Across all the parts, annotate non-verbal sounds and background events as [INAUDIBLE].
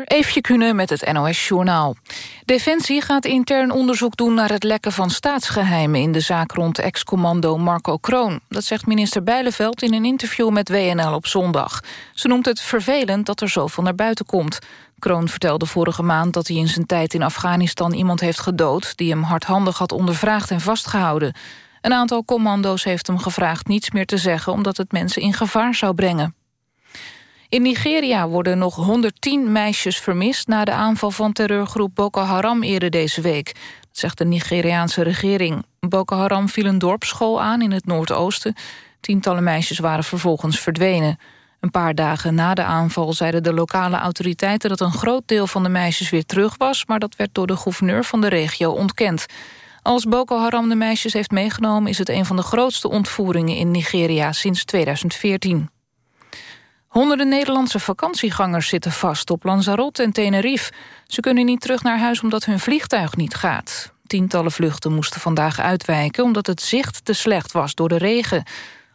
uur, Kunnen met het NOS-journaal. Defensie gaat intern onderzoek doen naar het lekken van staatsgeheimen... in de zaak rond ex-commando Marco Kroon. Dat zegt minister Bijleveld in een interview met WNL op zondag. Ze noemt het vervelend dat er zoveel naar buiten komt. Kroon vertelde vorige maand dat hij in zijn tijd in Afghanistan... iemand heeft gedood die hem hardhandig had ondervraagd en vastgehouden. Een aantal commando's heeft hem gevraagd niets meer te zeggen... omdat het mensen in gevaar zou brengen. In Nigeria worden nog 110 meisjes vermist... na de aanval van terreurgroep Boko Haram eerder deze week. Dat zegt de Nigeriaanse regering. Boko Haram viel een dorpsschool aan in het noordoosten. Tientallen meisjes waren vervolgens verdwenen. Een paar dagen na de aanval zeiden de lokale autoriteiten... dat een groot deel van de meisjes weer terug was... maar dat werd door de gouverneur van de regio ontkend. Als Boko Haram de meisjes heeft meegenomen... is het een van de grootste ontvoeringen in Nigeria sinds 2014. Honderden Nederlandse vakantiegangers zitten vast op Lanzarote en Tenerife. Ze kunnen niet terug naar huis omdat hun vliegtuig niet gaat. Tientallen vluchten moesten vandaag uitwijken... omdat het zicht te slecht was door de regen.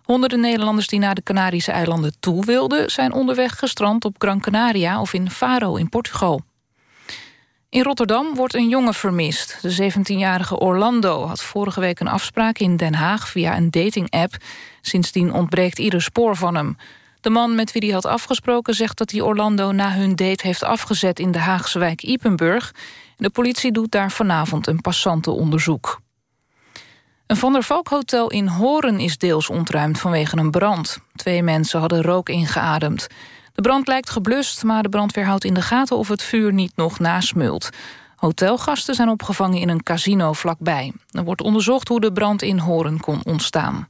Honderden Nederlanders die naar de Canarische eilanden toe wilden... zijn onderweg gestrand op Gran Canaria of in Faro in Portugal. In Rotterdam wordt een jongen vermist. De 17-jarige Orlando had vorige week een afspraak in Den Haag... via een dating-app. Sindsdien ontbreekt ieder spoor van hem... De man met wie hij had afgesproken zegt dat hij Orlando na hun date heeft afgezet in de Haagse wijk Ipenburg. De politie doet daar vanavond een passantenonderzoek. Een Van der Valk hotel in Horen is deels ontruimd vanwege een brand. Twee mensen hadden rook ingeademd. De brand lijkt geblust, maar de brandweer houdt in de gaten of het vuur niet nog nasmult. Hotelgasten zijn opgevangen in een casino vlakbij. Er wordt onderzocht hoe de brand in Horen kon ontstaan.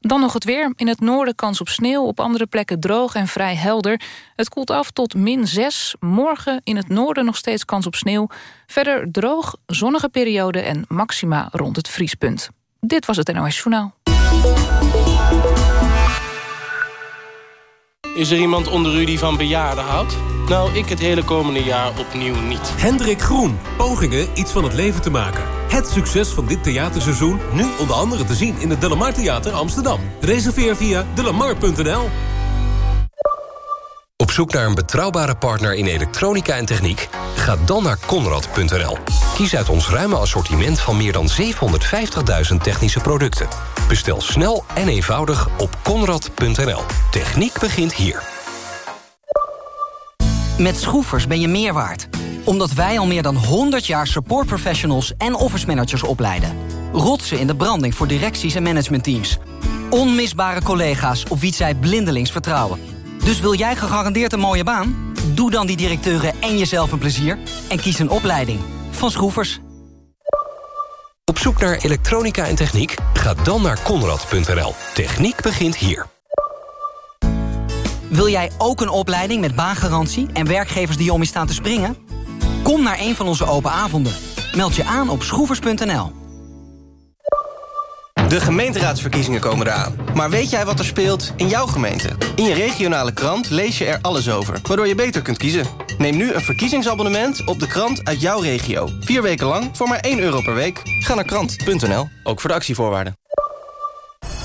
Dan nog het weer. In het noorden kans op sneeuw, op andere plekken droog en vrij helder. Het koelt af tot min 6. Morgen in het noorden nog steeds kans op sneeuw. Verder droog, zonnige periode en maxima rond het vriespunt. Dit was het NOS Journaal. Is er iemand onder u die van bejaarden houdt? Nou, ik het hele komende jaar opnieuw niet. Hendrik Groen. Pogingen iets van het leven te maken. Het succes van dit theaterseizoen nu onder andere te zien in het Delamar Theater Amsterdam. Reserveer via delamar.nl. Op zoek naar een betrouwbare partner in elektronica en techniek? Ga dan naar Conrad.nl. Kies uit ons ruime assortiment van meer dan 750.000 technische producten. Bestel snel en eenvoudig op Conrad.nl. Techniek begint hier. Met schroefers ben je meer waard. Omdat wij al meer dan 100 jaar support professionals en office managers opleiden. Rotsen in de branding voor directies en managementteams. Onmisbare collega's op wie zij blindelings vertrouwen. Dus wil jij gegarandeerd een mooie baan? Doe dan die directeuren en jezelf een plezier. En kies een opleiding. Van Schroefers. Op zoek naar elektronica en techniek? Ga dan naar Conrad.nl. Techniek begint hier. Wil jij ook een opleiding met baangarantie en werkgevers die om je staan te springen? Kom naar een van onze open avonden. Meld je aan op schroevers.nl. De gemeenteraadsverkiezingen komen eraan. Maar weet jij wat er speelt in jouw gemeente? In je regionale krant lees je er alles over, waardoor je beter kunt kiezen. Neem nu een verkiezingsabonnement op de krant uit jouw regio. Vier weken lang voor maar 1 euro per week. Ga naar krant.nl, ook voor de actievoorwaarden.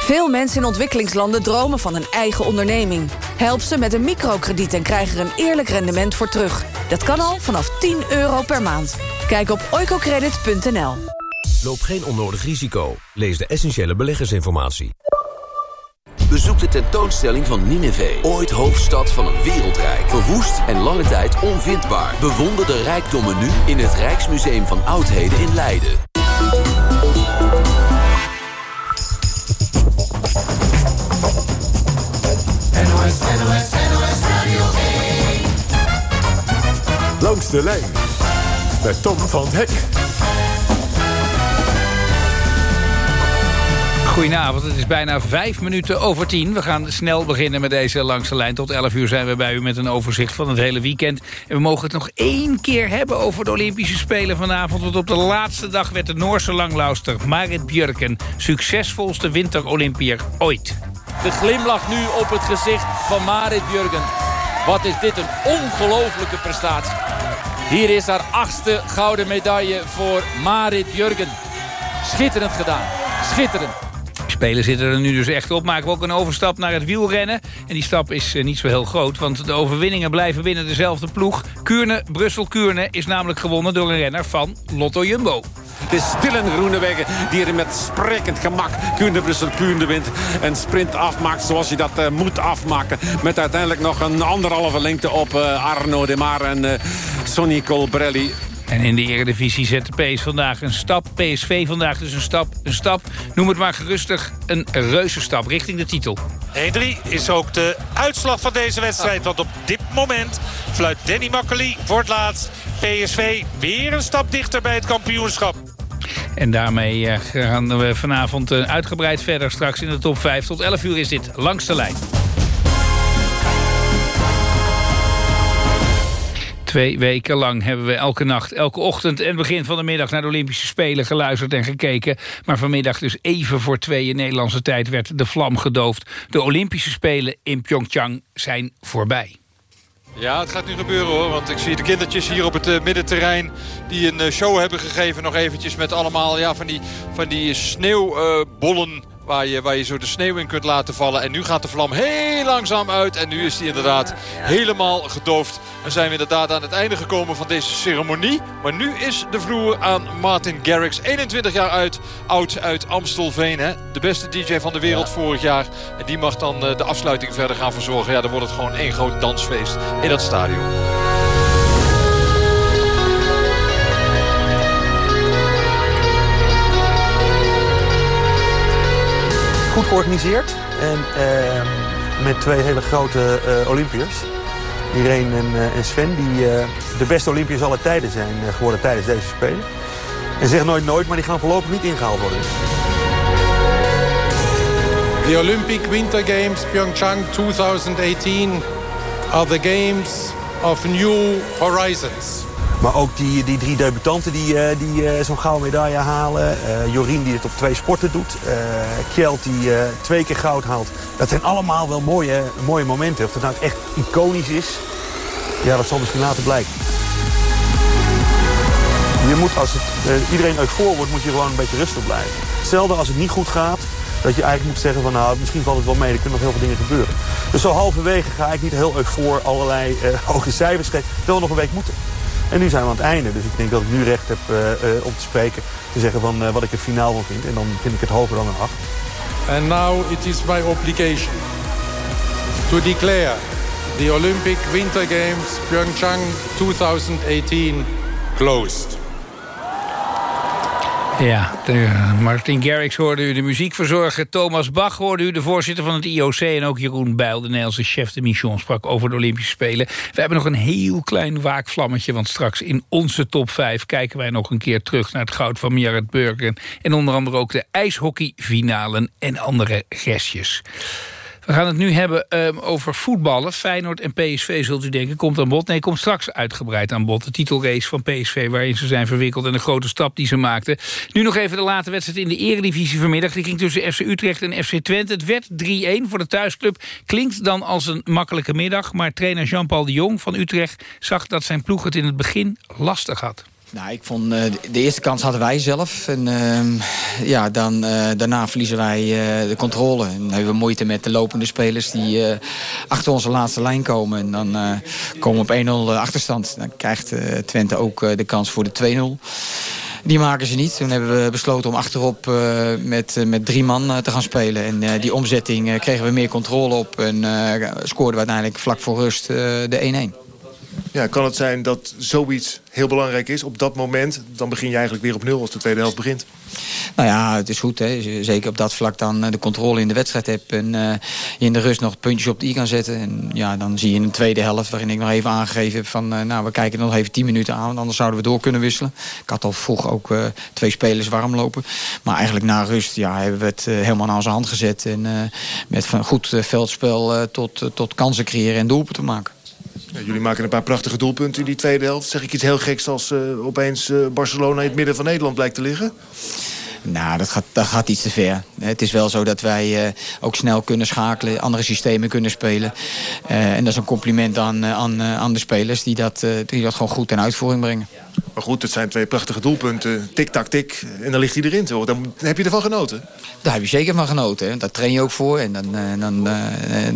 Veel mensen in ontwikkelingslanden dromen van een eigen onderneming. Help ze met een microkrediet en krijg er een eerlijk rendement voor terug. Dat kan al vanaf 10 euro per maand. Kijk op oicocredit.nl. Loop geen onnodig risico. Lees de essentiële beleggersinformatie. Bezoek de tentoonstelling van Nineveh. Ooit hoofdstad van een wereldrijk. Verwoest en lange tijd onvindbaar. Bewonder de rijkdommen nu in het Rijksmuseum van Oudheden in Leiden. NOS, NOS, NOS Radio 1. Langs de lijn met Tom van Hek. Goedenavond, het is bijna vijf minuten over tien. We gaan snel beginnen met deze langste lijn. Tot elf uur zijn we bij u met een overzicht van het hele weekend. En we mogen het nog één keer hebben over de Olympische Spelen vanavond. Want op de laatste dag werd de Noorse langlauster Marit Björken... succesvolste winterolympier ooit. De glimlach nu op het gezicht van Marit Björken. Wat is dit een ongelofelijke prestatie. Hier is haar achtste gouden medaille voor Marit Björken. Schitterend gedaan. Schitterend. Spelen zitten er nu dus echt op. Maken we ook een overstap naar het wielrennen. En die stap is eh, niet zo heel groot, want de overwinningen blijven binnen dezelfde ploeg. Kuurne, Brussel-Kuurne is namelijk gewonnen door een renner van Lotto Jumbo. Het is Dylan Groenewegen die er met sprekend gemak Kuurne Brussel Kuurne wint. En sprint afmaakt zoals hij dat uh, moet afmaken. Met uiteindelijk nog een anderhalve lengte op uh, Arno de Mar en uh, Sonny Colbrelli. En in de Eredivisie zet de PS vandaag een stap. PSV vandaag dus een stap, een stap. Noem het maar gerustig een reuzenstap richting de titel. 1-3 is ook de uitslag van deze wedstrijd. Want op dit moment fluit Danny Makkely voor het laatst. PSV weer een stap dichter bij het kampioenschap. En daarmee gaan we vanavond uitgebreid verder. Straks in de top 5 tot 11 uur is dit langs de lijn. Twee weken lang hebben we elke nacht, elke ochtend en begin van de middag... naar de Olympische Spelen geluisterd en gekeken. Maar vanmiddag dus even voor tweeën Nederlandse tijd werd de vlam gedoofd. De Olympische Spelen in Pyeongchang zijn voorbij. Ja, het gaat nu gebeuren hoor. Want ik zie de kindertjes hier op het uh, middenterrein... die een uh, show hebben gegeven nog eventjes met allemaal ja, van die, van die sneeuwbollen... Waar je, waar je zo de sneeuw in kunt laten vallen. En nu gaat de vlam heel langzaam uit. En nu is die inderdaad helemaal gedoofd. We zijn we inderdaad aan het einde gekomen van deze ceremonie. Maar nu is de vloer aan Martin Garrix. 21 jaar uit, oud uit Amstelveen. Hè? De beste DJ van de wereld vorig jaar. En die mag dan de afsluiting verder gaan verzorgen. Ja, dan wordt het gewoon één groot dansfeest in dat stadion. Goed georganiseerd. En uh, met twee hele grote uh, Olympiërs. Irene en, en Sven, die uh, de beste Olympiërs aller tijden zijn geworden tijdens deze Spelen. En zeg nooit nooit, maar die gaan voorlopig niet ingehaald worden. The Olympic Winter Games Pyeongchang 2018 are the games of new horizons. Maar ook die, die drie debutanten die, uh, die uh, zo'n gouden medaille halen. Uh, Jorien die het op twee sporten doet. Kjeld die twee keer goud haalt. Dat zijn allemaal wel mooie, mooie momenten. Of dat nou echt iconisch is, ja, dat zal misschien later blijken. Je moet, als het, iedereen voor wordt, moet je gewoon een beetje rustig blijven. Hetzelfde als het niet goed gaat, dat je eigenlijk moet zeggen van nou, misschien valt het wel mee, er kunnen nog heel veel dingen gebeuren. Dus zo halverwege ga ik niet heel voor allerlei [LAUGHS] hoge cijfers geven, terwijl we nog een week moeten. En nu zijn we aan het einde. Dus ik denk dat ik nu recht heb uh, uh, om te spreken. Te zeggen van uh, wat ik er finaal van vind. En dan vind ik het hoger dan een 8. And now it is my obligation to declare the Olympic Winter Games Pyeongchang 2018 closed. Ja, de, Martin Garrix hoorde u de muziekverzorger. Thomas Bach hoorde u, de voorzitter van het IOC... en ook Jeroen Bijl, de Nederlandse chef de mission... sprak over de Olympische Spelen. We hebben nog een heel klein waakvlammetje... want straks in onze top 5 kijken wij nog een keer terug... naar het goud van Mjaret Burgen... en onder andere ook de ijshockeyfinalen en andere gestjes. We gaan het nu hebben um, over voetballen. Feyenoord en PSV, zult u denken, komt aan bod. Nee, komt straks uitgebreid aan bod. De titelrace van PSV, waarin ze zijn verwikkeld... en de grote stap die ze maakten. Nu nog even de late wedstrijd in de eredivisie vanmiddag. Die ging tussen FC Utrecht en FC Twente. Het werd 3-1 voor de thuisclub. Klinkt dan als een makkelijke middag... maar trainer Jean-Paul de Jong van Utrecht zag dat zijn ploeg het in het begin lastig had. Nou, ik vond uh, de eerste kans hadden wij zelf. En uh, ja, dan, uh, daarna verliezen wij de controle. En dan hebben we moeite met de lopende spelers die achter onze laatste lijn komen. En dan komen we op 1-0 achterstand. Dan krijgt Twente ook de kans voor de 2-0. Die maken ze niet. Toen hebben we besloten om achterop met, met drie man te gaan spelen. En die omzetting kregen we meer controle op. En scoorden we uiteindelijk vlak voor rust de 1-1. Ja, kan het zijn dat zoiets heel belangrijk is op dat moment? Dan begin je eigenlijk weer op nul als de tweede helft begint. Nou ja, het is goed. Hè. Zeker op dat vlak dan eh, de controle in de wedstrijd hebt. En uh, je in de rust nog puntjes op de i kan zetten. En ja, dan zie je in de tweede helft, waarin ik nog even aangegeven heb van... Uh, nou, we kijken nog even 10 minuten aan, want anders zouden we door kunnen wisselen. Ik had al vroeg ook twee spelers warm lopen. Maar eigenlijk na rust ja, hebben we het helemaal naar onze hand gezet. En met van goed veldspel tot, tot kansen creëren en doelpunten maken. Jullie maken een paar prachtige doelpunten in die tweede helft. Zeg ik iets heel geks als uh, opeens uh, Barcelona in het midden van Nederland blijkt te liggen? Nou, dat gaat, dat gaat iets te ver. Het is wel zo dat wij uh, ook snel kunnen schakelen, andere systemen kunnen spelen. En dat is een compliment aan, aan, aan de spelers die dat, die dat gewoon goed ten uitvoering brengen. Maar goed, het zijn twee prachtige doelpunten. Tik, tak, tik. En dan ligt hij erin. Toch? Dan heb je ervan genoten? Daar heb je zeker van genoten. Hè. Daar train je ook voor. En dan, dan,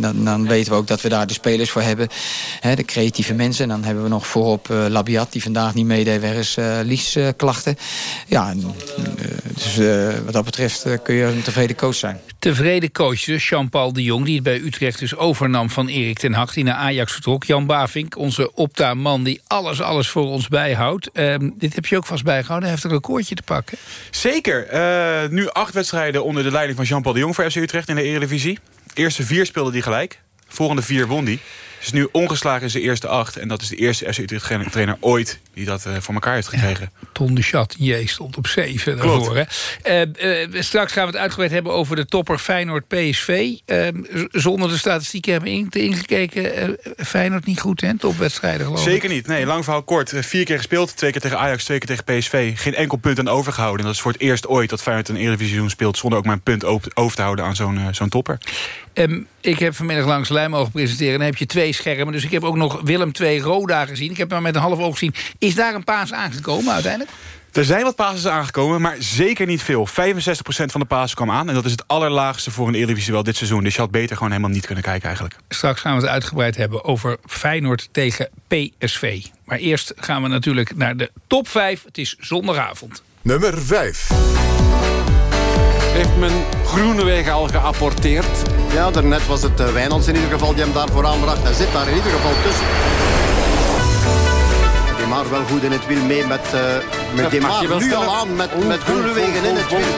dan, dan weten we ook dat we daar de spelers voor hebben. Hè, de creatieve mensen. En dan hebben we nog voorop uh, Labiat, die vandaag niet meedeed wegens uh, liesklachten. ja, en, dus wat dat betreft kun je een tevreden coach zijn. Tevreden coach, dus Jean-Paul de Jong, die het bij Utrecht dus overnam van Erik ten Hag, die naar Ajax vertrok. Jan Bavink, onze opta-man die alles, alles voor ons bijhoudt. Uh, dit heb je ook vast bijgehouden. Hij heeft een recordje te pakken. Zeker. Uh, nu acht wedstrijden onder de leiding van Jean-Paul de Jong voor FC Utrecht in de Eredivisie. Eerste vier speelde die gelijk. Volgende vier won die is nu ongeslagen in zijn eerste acht. En dat is de eerste FC Utrecht trainer ooit die dat uh, voor elkaar heeft gekregen. Ja, Ton de Chat, je stond op zeven daarvoor. Hè? Uh, uh, straks gaan we het uitgebreid hebben over de topper Feyenoord-PSV. zonder de statistieken hebben in, ingekeken. Feyenoord niet goed, hè? Topwedstrijden geloof Zeker niet. Nee, lang verhaal kort. vier keer gespeeld. Twee keer tegen Ajax, twee keer tegen PSV. Geen enkel punt aan overgehouden. En dat is voor het eerst ooit dat Feyenoord een Eredivisie speelt... zonder ook maar een punt over te houden aan zo'n zo'n topper. Um, ik heb vanmiddag langs Lijn mogen presenteren. Dan heb je twee schermen. Dus ik heb ook nog Willem 2 Roda gezien. Ik heb maar met een half oog gezien. Is daar een paas aangekomen uiteindelijk? Er zijn wat passes aangekomen, maar zeker niet veel. 65% van de passes kwam aan. En dat is het allerlaagste voor een Eredivisie wel dit seizoen. Dus je had beter gewoon helemaal niet kunnen kijken eigenlijk. Straks gaan we het uitgebreid hebben over Feyenoord tegen PSV. Maar eerst gaan we natuurlijk naar de top 5. Het is zondagavond. Nummer 5. Heeft men Groenewegen al geapporteerd? Ja, daarnet was het uh, Wijnands in ieder geval die hem daar vooraan bracht. Hij zit daar in ieder geval tussen. Demar wel goed in het wiel mee met, uh, met Demar. Nu al aan met, oh, met Groenewegen in het wiel.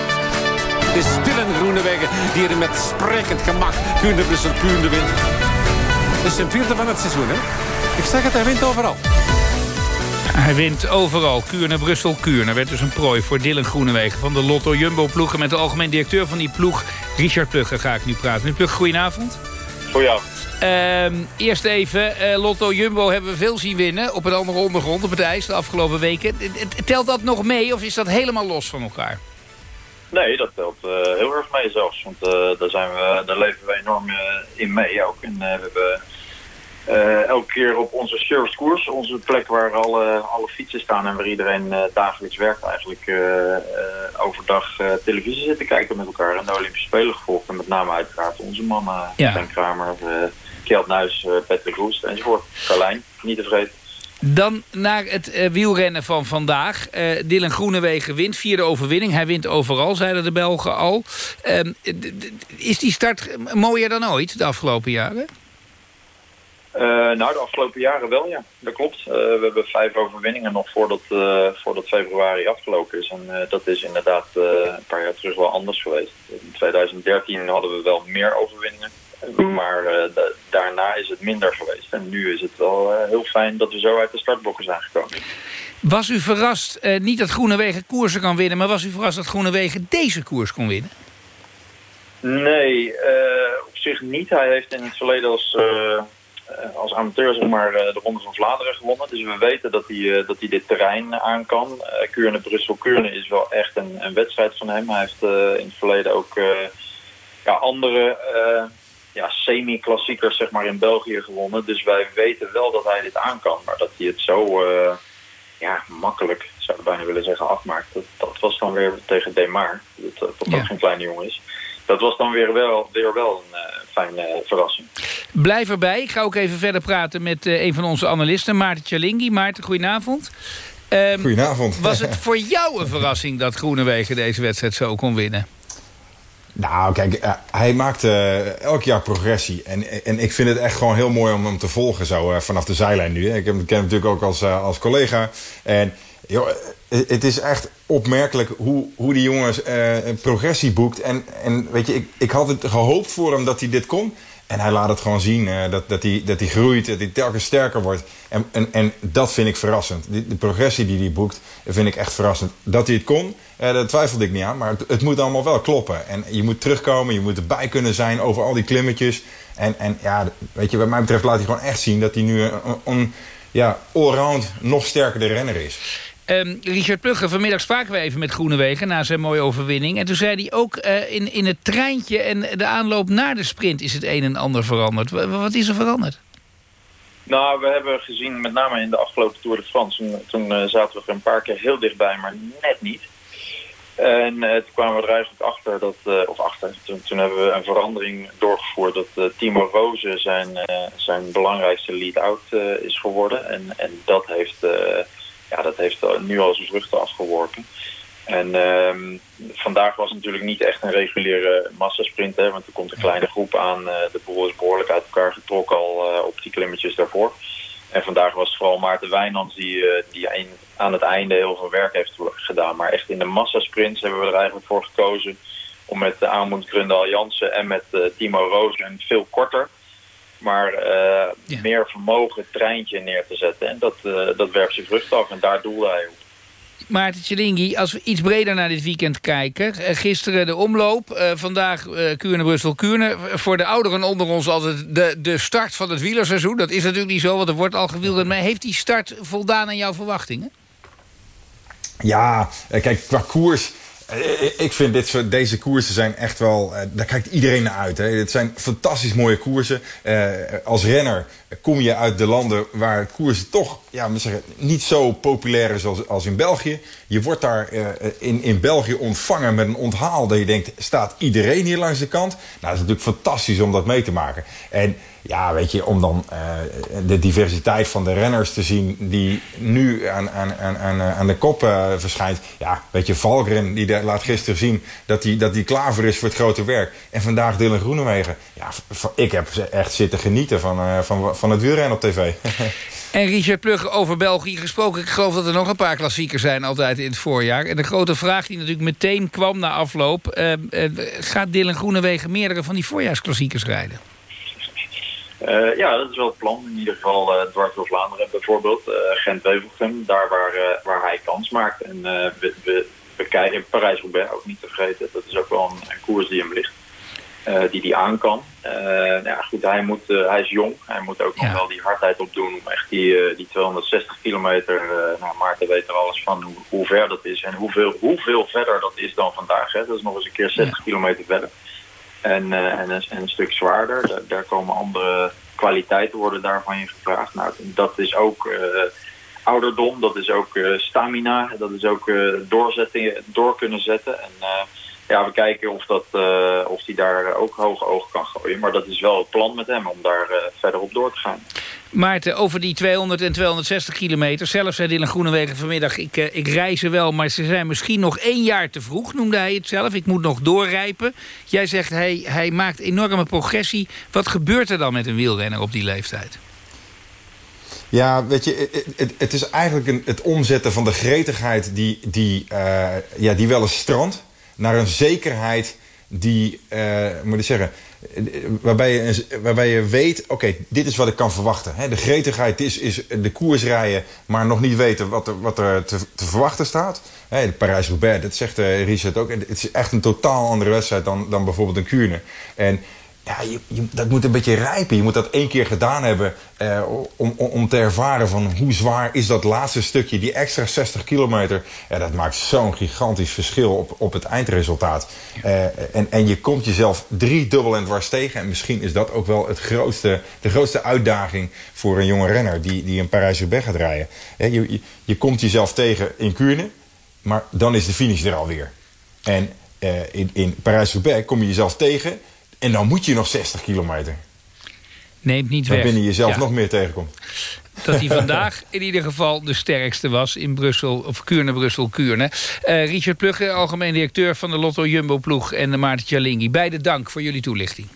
Het is stil in Groenewegen die er met sprekend gemak Kuurne Brussel Kuurne wint. Het is zijn vierde van het seizoen, hè? Ik zeg het, hij wint overal. Hij wint overal. Kuurne, Brussel, Kuurne. Werd dus een prooi voor Dylan Groenewegen van de Lotto Jumbo-ploegen. Met de algemeen directeur van die ploeg, Richard Plugge, ga ik nu praten. Meneer Plugge, goedenavond. Goedenavond. Uh, eerst even, uh, Lotto Jumbo hebben we veel zien winnen... op een andere ondergrond, op het ijs, de afgelopen weken. Telt dat nog mee of is dat helemaal los van elkaar? Nee, dat telt uh, heel erg mee zelfs. Want daar, zijn we, daar leven we enorm in mee ook. En we hebben uh, elke keer op onze servicekoers, onze plek waar alle, alle fietsen staan en waar iedereen uh, dagelijks werkt eigenlijk uh, overdag televisie zit te kijken met elkaar en de Olympische Spelen gevolgd. En met name uiteraard onze mannen, ja. Ben Kramer, Kjeld Nuis, Patrick Roest enzovoort. Carlijn, niet te vergeten. Dan naar het wielrennen van vandaag. Dylan Groenewegen wint, vierde overwinning. Hij wint overal, zeiden de Belgen al. Ehm, is die start mooier dan ooit de afgelopen jaren? Uh, nou, de afgelopen jaren wel, ja. Dat klopt. Uh, we hebben vijf overwinningen nog voordat, uh, voordat februari afgelopen is. En dat is inderdaad een paar jaar terug wel anders geweest. In 2013 hadden we wel meer overwinningen. Maar da daarna is het minder geweest. En nu is het wel heel fijn dat we zo uit de startblokken zijn gekomen. Was u verrast, niet dat Groenewegen koersen kan winnen... maar was u verrast dat Groenewegen deze koers kon winnen? Nee, op zich niet. Hij heeft in het verleden als eh, als amateur zeg maar, eh, de Ronde van Vlaanderen gewonnen. Dus we weten dat hij, eh, dat hij dit terrein aan kan. Kuurne, Brussel, Kuurne is wel echt een, een wedstrijd van hem. Hij heeft in het verleden ook ja, andere ja, semi-klassiekers zeg maar, in België gewonnen. Dus wij weten wel dat hij dit aan kan. Maar dat hij het zo ja, makkelijk, zou ik bijna willen zeggen, afmaakt. Dat, dat was dan weer tegen Demar. Dat, dat ook geen kleine jongen is. Dat was dan weer wel, weer wel een fijne verrassing. Blijf erbij. Ik ga ook even verder praten met uh, een van onze analisten, Maarten Tjalingi. Maarten, goedenavond. Um, goedenavond. Was het [LAUGHS] voor jou een verrassing dat Groenewegen deze wedstrijd zo kon winnen? Nou, kijk, eh, hij maakt eh, elk jaar progressie. En, en ik vind het echt gewoon heel mooi om hem te volgen zo eh, vanaf de zijlijn nu. hè. Ik heb- ken hem natuurlijk ook als, eh, als collega. En joh, eh, het is echt opmerkelijk hoe, hoe die jongens eh, progressie boekt. En, en weet je, ik, ik had het gehoopt voor hem dat hij dit kon. En hij laat het gewoon zien eh, dat, dat, hij, dat hij groeit, dat hij telkens sterker wordt. En, en, en dat vind ik verrassend. De progressie die hij boekt, vind ik echt verrassend. Dat hij het kon, eh, daar twijfelde ik niet aan. Maar het, het moet allemaal wel kloppen. En je moet terugkomen, je moet erbij kunnen zijn over al die klimmetjes. En, en ja, weet je, wat mij betreft laat hij gewoon echt zien dat hij nu een, ja, allround nog sterkere renner is. Ehm, Richard Plugge, vanmiddag spraken we even met Groenewegen na zijn mooie overwinning. En toen zei hij ook eh, in, in het treintje en de aanloop naar de sprint is het een en ander veranderd. Wa- Wat is er veranderd? Nou, we hebben gezien, met name in de afgelopen Tour de France, toen, toen eh, zaten we er een paar keer heel dichtbij, maar net niet. En eh, toen kwamen we er eigenlijk achter dat, of achter, toen, toen hebben we een verandering doorgevoerd dat Timo Rozen zijn, zijn belangrijkste lead-out is geworden. En, en dat heeft, ja, dat heeft eh, nu al zijn vruchten afgeworpen. En ehm, vandaag was natuurlijk niet echt een reguliere massasprint, hè, want er komt een kleine groep aan. eh, de boel is behoorlijk uit elkaar getrokken al eh, op die klimmetjes daarvoor. En vandaag was het vooral Maarten Wijnands die, die aan het einde heel veel werk heeft gedaan. Maar echt in de massasprints hebben we er eigenlijk voor gekozen om met uh, Amund Grundal Jansen en met Timo Roos een veel korter, maar eh, meer vermogen treintje neer te zetten. En dat, eh, dat werpt zijn vrucht af en daar doelde hij op. Maarten Tjelingi, als we iets breder naar dit weekend kijken. eh, Gisteren de omloop, eh, vandaag eh Kuurne-Brussel-Kuurne. Voor de ouderen onder ons altijd de, de start van het wielerseizoen. Dat is natuurlijk niet zo, want er wordt al gewielrend. Maar heeft die start voldaan aan jouw verwachtingen? Ja, kijk, qua koers. Eh, Ik vind dit deze koersen zijn echt wel... eh, Daar kijkt iedereen naar uit. Hè. Het zijn fantastisch mooie koersen. Eh, als renner kom je uit de landen waar koersen toch ja, zeggen, niet zo populair is als, als in België. Je wordt daar eh, in, in België ontvangen met een onthaal dat je denkt... staat iedereen hier langs de kant? Nou, dat is natuurlijk fantastisch om dat mee te maken. En ja, weet je, om dan eh, de diversiteit van de renners te zien... die nu aan, aan, aan, aan, eh, de kop eh, verschijnt. Ja, weet je, Valgren, die laat gisteren zien dat hij dat die klaar voor is voor het grote werk. En vandaag Dylan Groenewegen. Ja, ik heb echt zitten genieten van, van, van het wielrennen op tv. [LAUGHS] En Richard Plugge over België gesproken. Ik geloof dat er nog een paar klassiekers zijn altijd in het voorjaar. En de grote vraag die natuurlijk meteen kwam na afloop... gaat Dylan Groenewegen meerdere van die voorjaarsklassiekers rijden? Eh, ja, dat is wel het plan. In ieder geval eh, dwars door Vlaanderen bijvoorbeeld. eh Gent-Wevelgem, daar waar, waar hij kans maakt. En we, we, kijken Parijs-Roubaix ook niet te vergeten. Dat is ook wel een, een koers die hem ligt. die die aan kan. Ja, goed, hij, moet, hij is jong. Hij moet ook nog wel die hardheid opdoen om echt die, die 260 kilometer... nou, Maarten weet er alles van hoe, hoe ver dat is. En hoeveel, hoeveel verder dat is dan vandaag. Hè. Dat is nog eens een keer 60 kilometer verder. En, eh, en, een, en een stuk zwaarder. Daar, komen andere kwaliteiten worden daarvan je gevraagd. Nou, dat is ook eh, ouderdom, dat is ook eh, stamina, dat is ook doorzetten, door kunnen zetten. En ja, we kijken of, dat, of hij daar ook hoge ogen kan gooien. Maar dat is wel het plan met hem om daar eh, verder op door te gaan. Maarten, over die 200 en 260 kilometer. Zelf zei Dylan Groenewegen vanmiddag, ik, eh, ik rij ze wel... maar ze zijn misschien nog één jaar te vroeg, noemde hij het zelf. Ik moet nog doorrijpen. Jij zegt, hij, hij maakt enorme progressie. Wat gebeurt er dan met een wielrenner op die leeftijd? Ja, weet je, het, het, is eigenlijk een, het omzetten van de gretigheid die, die, eh, ja, die wel eens strandt... naar een zekerheid die, eh, moet ik zeggen... Waarbij je, waarbij je weet, oké, dit is wat ik kan verwachten. Hè, de gretigheid is, is de koers rijden, maar nog niet weten wat er, wat er te, te verwachten staat. Hè, Parijs-Roubaix, dat zegt eh, Richard ook. Het is echt een totaal andere wedstrijd dan, dan bijvoorbeeld een Kuurne. En ja, je, je- dat moet een beetje rijpen. Je moet dat één keer gedaan hebben eh, om, om, om te ervaren van hoe zwaar is dat laatste stukje. Die extra 60 kilometer, ja, dat maakt zo'n gigantisch verschil op, op het eindresultaat. Eh, en, en je komt jezelf drie dubbel en dwars tegen. En misschien is dat ook wel het grootste, de grootste uitdaging voor een jonge renner die, die een Parijs-Roubaix gaat rijden. Je, je komt jezelf tegen in Kuurne, maar dan is de finish er alweer. En eh, in, in Parijs-Roubaix kom je jezelf tegen en dan moet je nog 60 kilometer. Neemt niet weg. Waarbinnen je jezelf Ja. nog meer tegenkomt. dat hij [LAUGHS] vandaag in ieder geval de sterkste was in Brussel, of Kuurne-Brussel-Kuurne. Uh, Richard Plugge, algemeen directeur van de Lotto Jumbo-ploeg... en de Maarten Tjalingi. Beide dank voor jullie toelichting.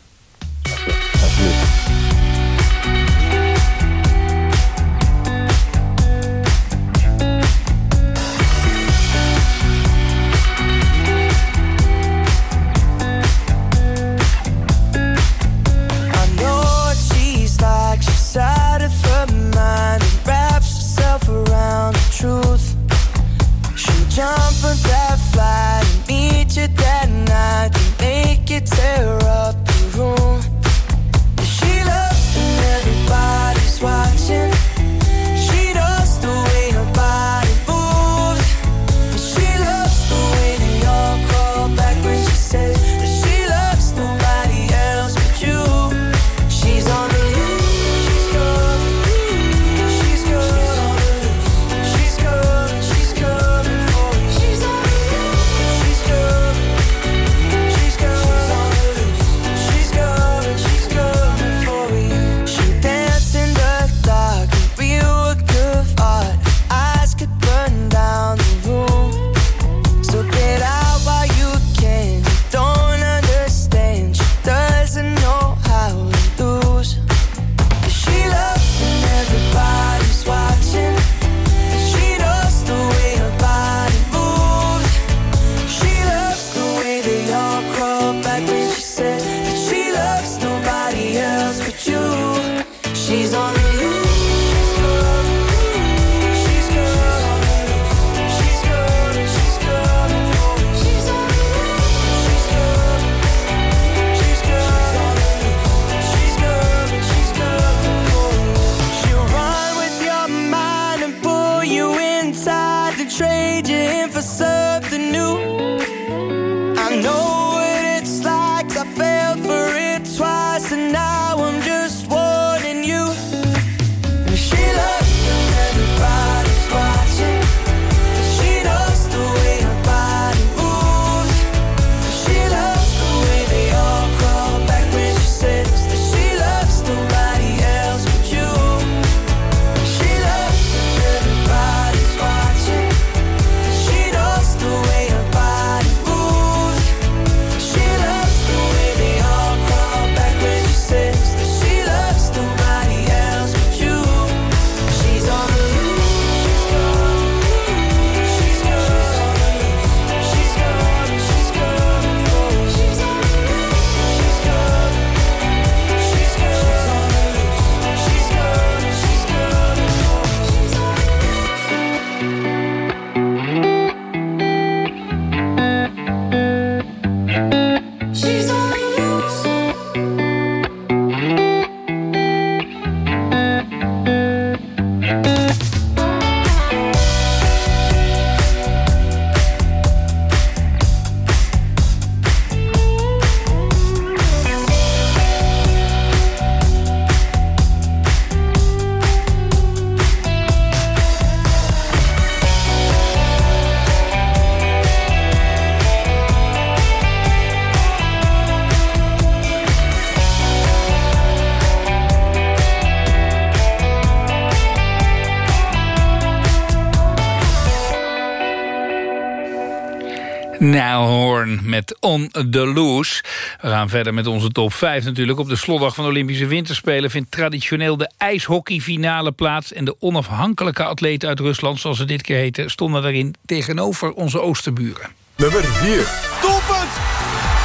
Met On the Loose. We gaan verder met onze top 5 natuurlijk. Op de slotdag van de Olympische Winterspelen... vindt traditioneel de ijshockeyfinale plaats... en de onafhankelijke atleten uit Rusland, zoals ze dit keer heten... stonden daarin tegenover onze oosterburen. Nummer 4. Doelpunt!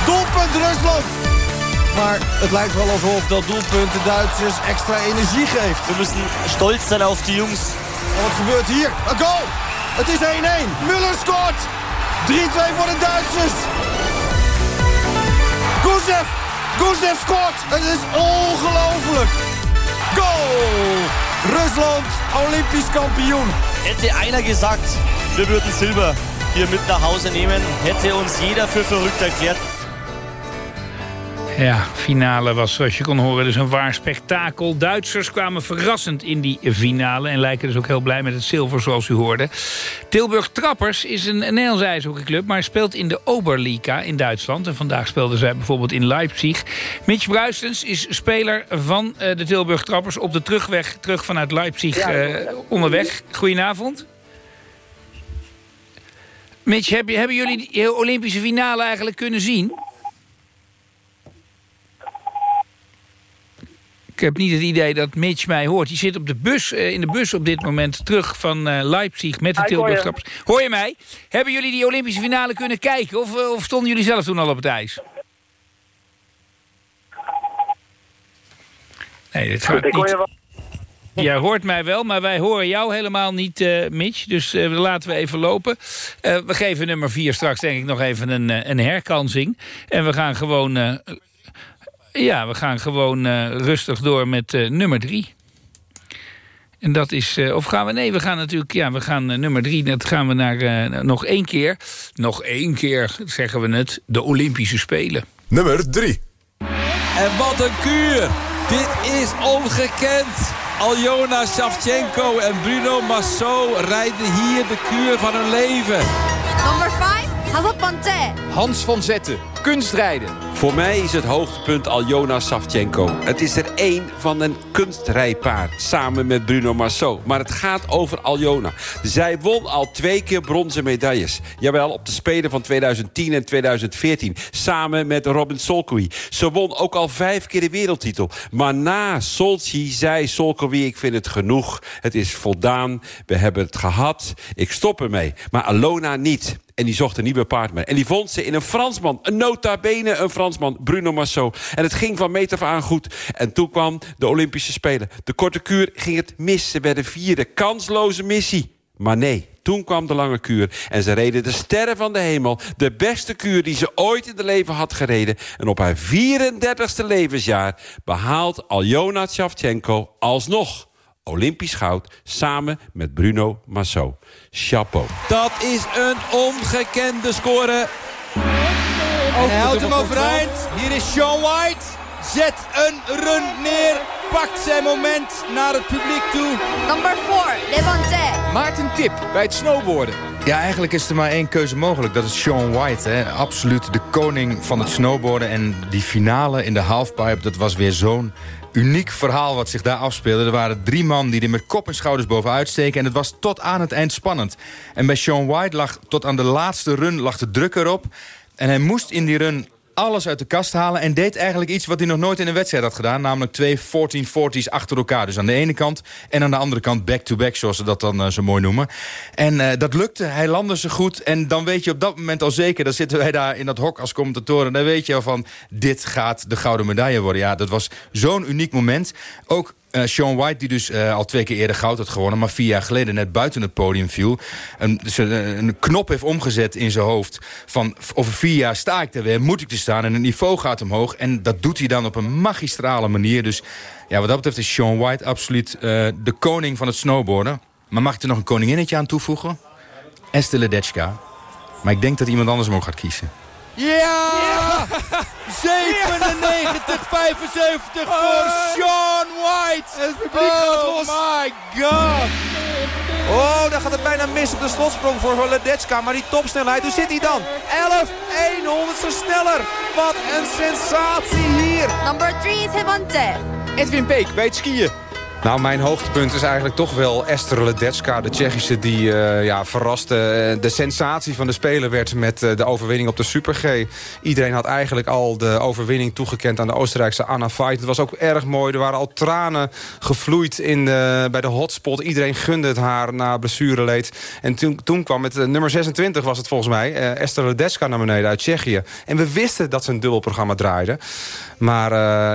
Doelpunt Rusland! Maar het lijkt wel alsof dat doelpunt de Duitsers extra energie geeft. We moeten stolz zijn op die jongens. En wat gebeurt hier? Een goal! Het is 1-1. Müller scoort! 3-2 voor de Duitsers. Gusev. Gusev scoort. Het is ongelooflijk. Goal. Rusland, Olympisch kampioen. Hätte einer gesagt, wir würden Silber hier mit nach Hause nehmen, hätte uns jeder für verrückt erklärt. Ja, finale was, zoals je kon horen, dus een waar spektakel. Duitsers kwamen verrassend in die finale... en lijken dus ook heel blij met het zilver, zoals u hoorde. Tilburg Trappers is een Nederlands ijshockeyclub... maar speelt in de Oberliga in Duitsland. En vandaag speelden zij bijvoorbeeld in Leipzig. Mitch Bruistens is speler van eh, de Tilburg Trappers... op de terugweg, terug vanuit Leipzig eh, onderweg. Goedenavond. Mitch, hebben jullie die Olympische finale eigenlijk kunnen zien? Ik heb niet het idee dat Mitch mij hoort. Die zit op de bus, eh, in de bus op dit moment terug van eh, Leipzig met de Ah, hoor je. Hoor mij? Hebben jullie die Olympische finale kunnen kijken? Of, eh, of stonden jullie zelf toen al op het ijs? Nee, dit gaat niet. Jij hoort mij wel, maar wij horen jou helemaal niet, Mitch. Dus eh, laten we even lopen. We geven nummer 4 straks denk ik nog even een, een herkansing. En we gaan gewoon... Ja, we gaan gewoon eh, rustig door met eh, nummer drie. En dat is, eh, of gaan we, nee, we gaan natuurlijk, ja, we gaan nummer drie, dat gaan we naar nog één keer. Nog één keer, zeggen we het, de Olympische Spelen. Nummer drie. En wat een kuur! Dit is ongekend! Aljona Savchenko en Bruno Massot rijden hier de kuur van hun leven. Nummer 5. Hans van Zetten, kunstrijden. Voor mij is het hoogtepunt Aljona Savchenko. Het is er één van een kunstrijpaard, samen met Bruno Massot. Maar het gaat over Aljona. Zij won al twee keer bronzen medailles. Jawel, op de Spelen van 2010 en 2014. Samen met Robin Solkowy. Ze won ook al vijf keer de wereldtitel. Maar na Sochi zei Solkowy, ik vind het genoeg. Het is voldaan. We hebben het gehad. Ik stop ermee. Maar Alona niet. En die zocht een nieuwe partner. En die vond ze in een Fransman. Een nota bene een Fransman, Bruno Massot. En het ging van meet af aan goed. En toen kwam de Olympische Spelen. De korte kuur ging het mis. Ze werden vierde. Kansloze missie. Maar nee, toen kwam de lange kuur. En ze reden de sterren van de hemel. De beste kuur die ze ooit in de leven had gereden. En op haar 34ste levensjaar behaalt Aljona Shevchenko alsnog Olympisch goud samen met Bruno Massot. Chapeau. Dat is een ongekende score. Hij houdt hem overeind. Hier is Sean White. Zet een run neer. Pakt zijn moment naar het publiek toe. Number 4, Levante. Maarten tip bij het snowboarden. Ja, eigenlijk is er maar één keuze mogelijk. Dat is Sean White. Hè? Absoluut de koning van het snowboarden. En die finale in de halfpipe, dat was weer zo'n uniek verhaal wat zich daar afspeelde. Er waren drie man die er met kop en schouders bovenuit steken. En het was tot aan het eind spannend. En bij Sean White lag tot aan de laatste run lag de druk erop. En hij moest in die run alles uit de kast halen... en deed eigenlijk iets wat hij nog nooit in een wedstrijd had gedaan. Namelijk twee 1440's achter elkaar. Dus aan de ene kant en aan de andere kant back-to-back... zoals ze dat dan eh, zo mooi noemen. En eh, dat lukte. Hij landde ze goed. En dan weet je op dat moment al zeker... dan zitten wij daar in dat hok als commentatoren... dan weet je al van, dit gaat de gouden medaille worden. Ja, dat was zo'n uniek moment. Ook eh, Sean White, die dus eh, al twee keer eerder goud had gewonnen... maar vier jaar geleden net buiten het podium viel... Een, dus een, knop heeft omgezet in zijn hoofd... van over vier jaar sta ik er weer, moet ik er staan... en het niveau gaat omhoog. En dat doet hij dan op een magistrale manier. Dus ja, wat dat betreft is Sean White absoluut eh, de koning van het snowboarden. Maar mag ik er nog een koninginnetje aan toevoegen? Esther Ledecka. Maar ik denk dat iemand anders hem ook gaat kiezen. Ja! ja! 97-75 voor oh. Sean White. Het publiek oh gaat los. my god. Oh, daar gaat het bijna mis op de slotsprong voor Holedetska. Maar die topsnelheid, hoe zit hij dan? 11, 100ste sneller. Wat een sensatie hier. Number 3 is Hevante. Edwin Peek bij het skiën. Nou, mijn hoogtepunt is eigenlijk toch wel Esther Ledecka, de Tsjechische die eh, ja, verraste. Eh, De sensatie van de Spelen werd met eh, de overwinning op de Super G. Iedereen had eigenlijk al de overwinning toegekend aan de Oostenrijkse Anna Veit. Het was ook erg mooi. Er waren al tranen gevloeid in bij de hotspot. Iedereen gunde het haar na blessureleed. En toen, toen kwam het, nummer 26 was het volgens mij, Esther Ledecka naar beneden uit Tsjechië. En we wisten dat ze een dubbelprogramma draaide. Maar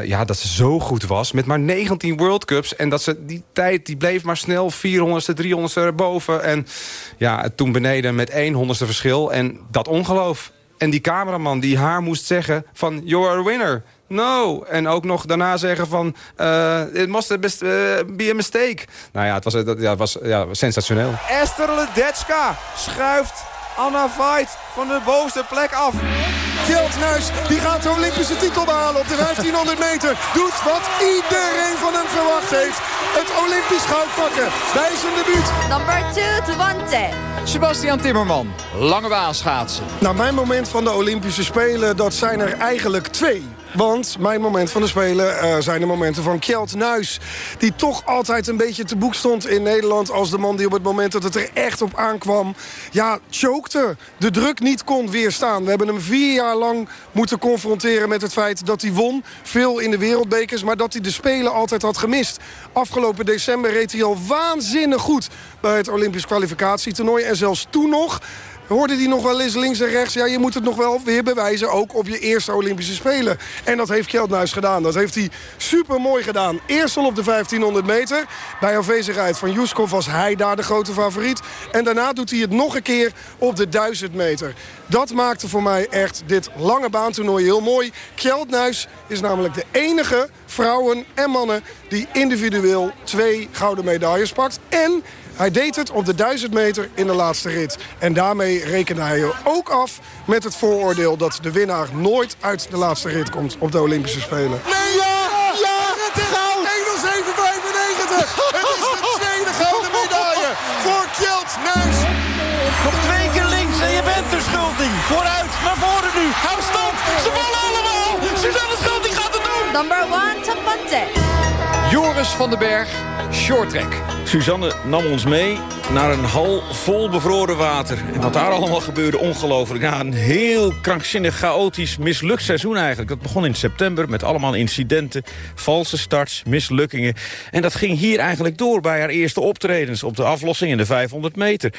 ja, dat ze zo goed was. Met maar 19 World Cups. En dat die tijd, die bleef maar snel. 400ste, 300ste erboven. En ja, toen beneden met 100ste verschil. En dat ongeloof. En die cameraman die haar moest zeggen van... You're a winner. No. En ook nog daarna zeggen van... eh it must best, eh, be a mistake. Nou ja, het was, dat, ja, was ja, sensationeel. Esther Ledecka schuift Anna Veit van de bovenste plek af. Veldnuis, die gaat de Olympische titel behalen op de 1500 meter. Doet wat iedereen van hem verwacht heeft. Het Olympisch goud pakken bij zijn debuut. Number 2, Twente. Sebastian Timmerman, lange baanschaatsen. Na mijn moment van de Olympische Spelen, dat zijn er eigenlijk twee. Want mijn moment van de Spelen eh, zijn de momenten van Kjeld Nuis. Die toch altijd een beetje te boek stond in Nederland... als de man die op het moment dat het er echt op aankwam... ja, chokte. De druk niet kon weerstaan. We hebben hem vier jaar lang moeten confronteren met het feit dat hij won. Veel in de wereldbekers, maar dat hij de Spelen altijd had gemist. Afgelopen december reed hij al waanzinnig goed... bij het Olympisch kwalificatietoernooi. En zelfs toen nog hoorde hij nog wel eens links en rechts... ja, je moet het nog wel weer bewijzen, ook op je eerste Olympische Spelen. En dat heeft Kjeldnuis gedaan. Dat heeft hij super mooi gedaan. Eerst al op de 1500 meter. Bij afwezigheid van Juskov was hij daar de grote favoriet. En daarna doet hij het nog een keer op de 1000 meter. Dat maakte voor mij echt dit lange baantoernooi heel mooi. Kjeldnuis is namelijk de enige vrouwen en mannen... die individueel twee gouden medailles pakt. En hij deed het op de 1000 meter in de laatste rit. En daarmee rekende hij ook af met het vooroordeel... dat de winnaar nooit uit de laatste rit komt op de Olympische Spelen. Nee, ja! Ja! Het is Het is de tweede gouden medaille voor Kjeld Nuis. Nog twee keer links en je bent er schuldig. Vooruit, naar voren nu. Hou stand! Ze vallen allemaal! Suzanne Schulting gaat het doen! Number one, Tampante. Joris van den Berg, shorttrack. Suzanne nam ons mee naar een hal vol bevroren water. En wat daar allemaal gebeurde, ongelooflijk. Ja, een heel krankzinnig, chaotisch, mislukt seizoen eigenlijk. Dat begon in september met allemaal incidenten, valse starts, mislukkingen. En dat ging hier eigenlijk door bij haar eerste optredens... op de aflossing in de 500 meter.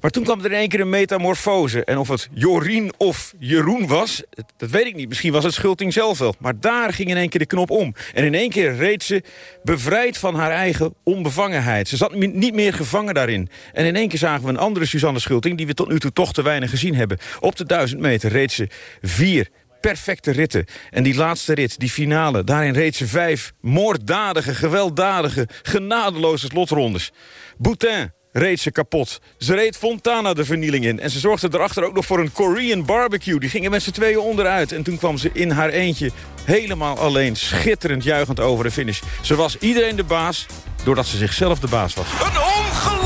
Maar toen kwam er in één keer een metamorfose. En of het Jorien of Jeroen was, dat weet ik niet. Misschien was het Schulting zelf wel. Maar daar ging in één keer de knop om. En in één keer reed ze bevrijd van haar eigen onbevangenheid. Ze zat niet meer gevangen daarin. En in één keer zagen we een andere Suzanne Schulting... die we tot nu toe toch te weinig gezien hebben. Op de duizend meter reed ze vier perfecte ritten. En die laatste rit, die finale, daarin reed ze vijf moorddadige, gewelddadige, genadeloze slotrondes. Boutin reed ze kapot. Ze reed Fontana de vernieling in. En ze zorgde erachter ook nog voor een Korean barbecue. Die gingen met z'n tweeën onderuit. En toen kwam ze in haar eentje helemaal alleen, schitterend juichend over de finish. Ze was iedereen de baas, doordat ze zichzelf de baas was. Een stunt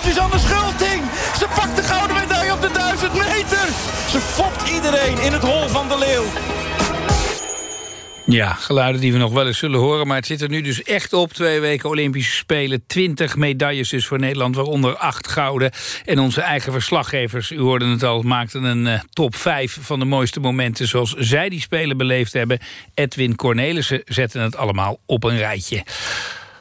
van Suzanne Schulting. Ze pakt de gouden medaille op de 1000 meter. Ze fopt iedereen in het hol van de leeuw. Ja, geluiden die we nog wel eens zullen horen. Maar het zit er nu dus echt op. Twee weken Olympische Spelen. Twintig medailles dus voor Nederland. Waaronder acht gouden. En onze eigen verslaggevers, u hoorde het al... maakten een uh, top vijf van de mooiste momenten... zoals zij die Spelen beleefd hebben. Edwin Cornelissen zetten het allemaal op een rijtje.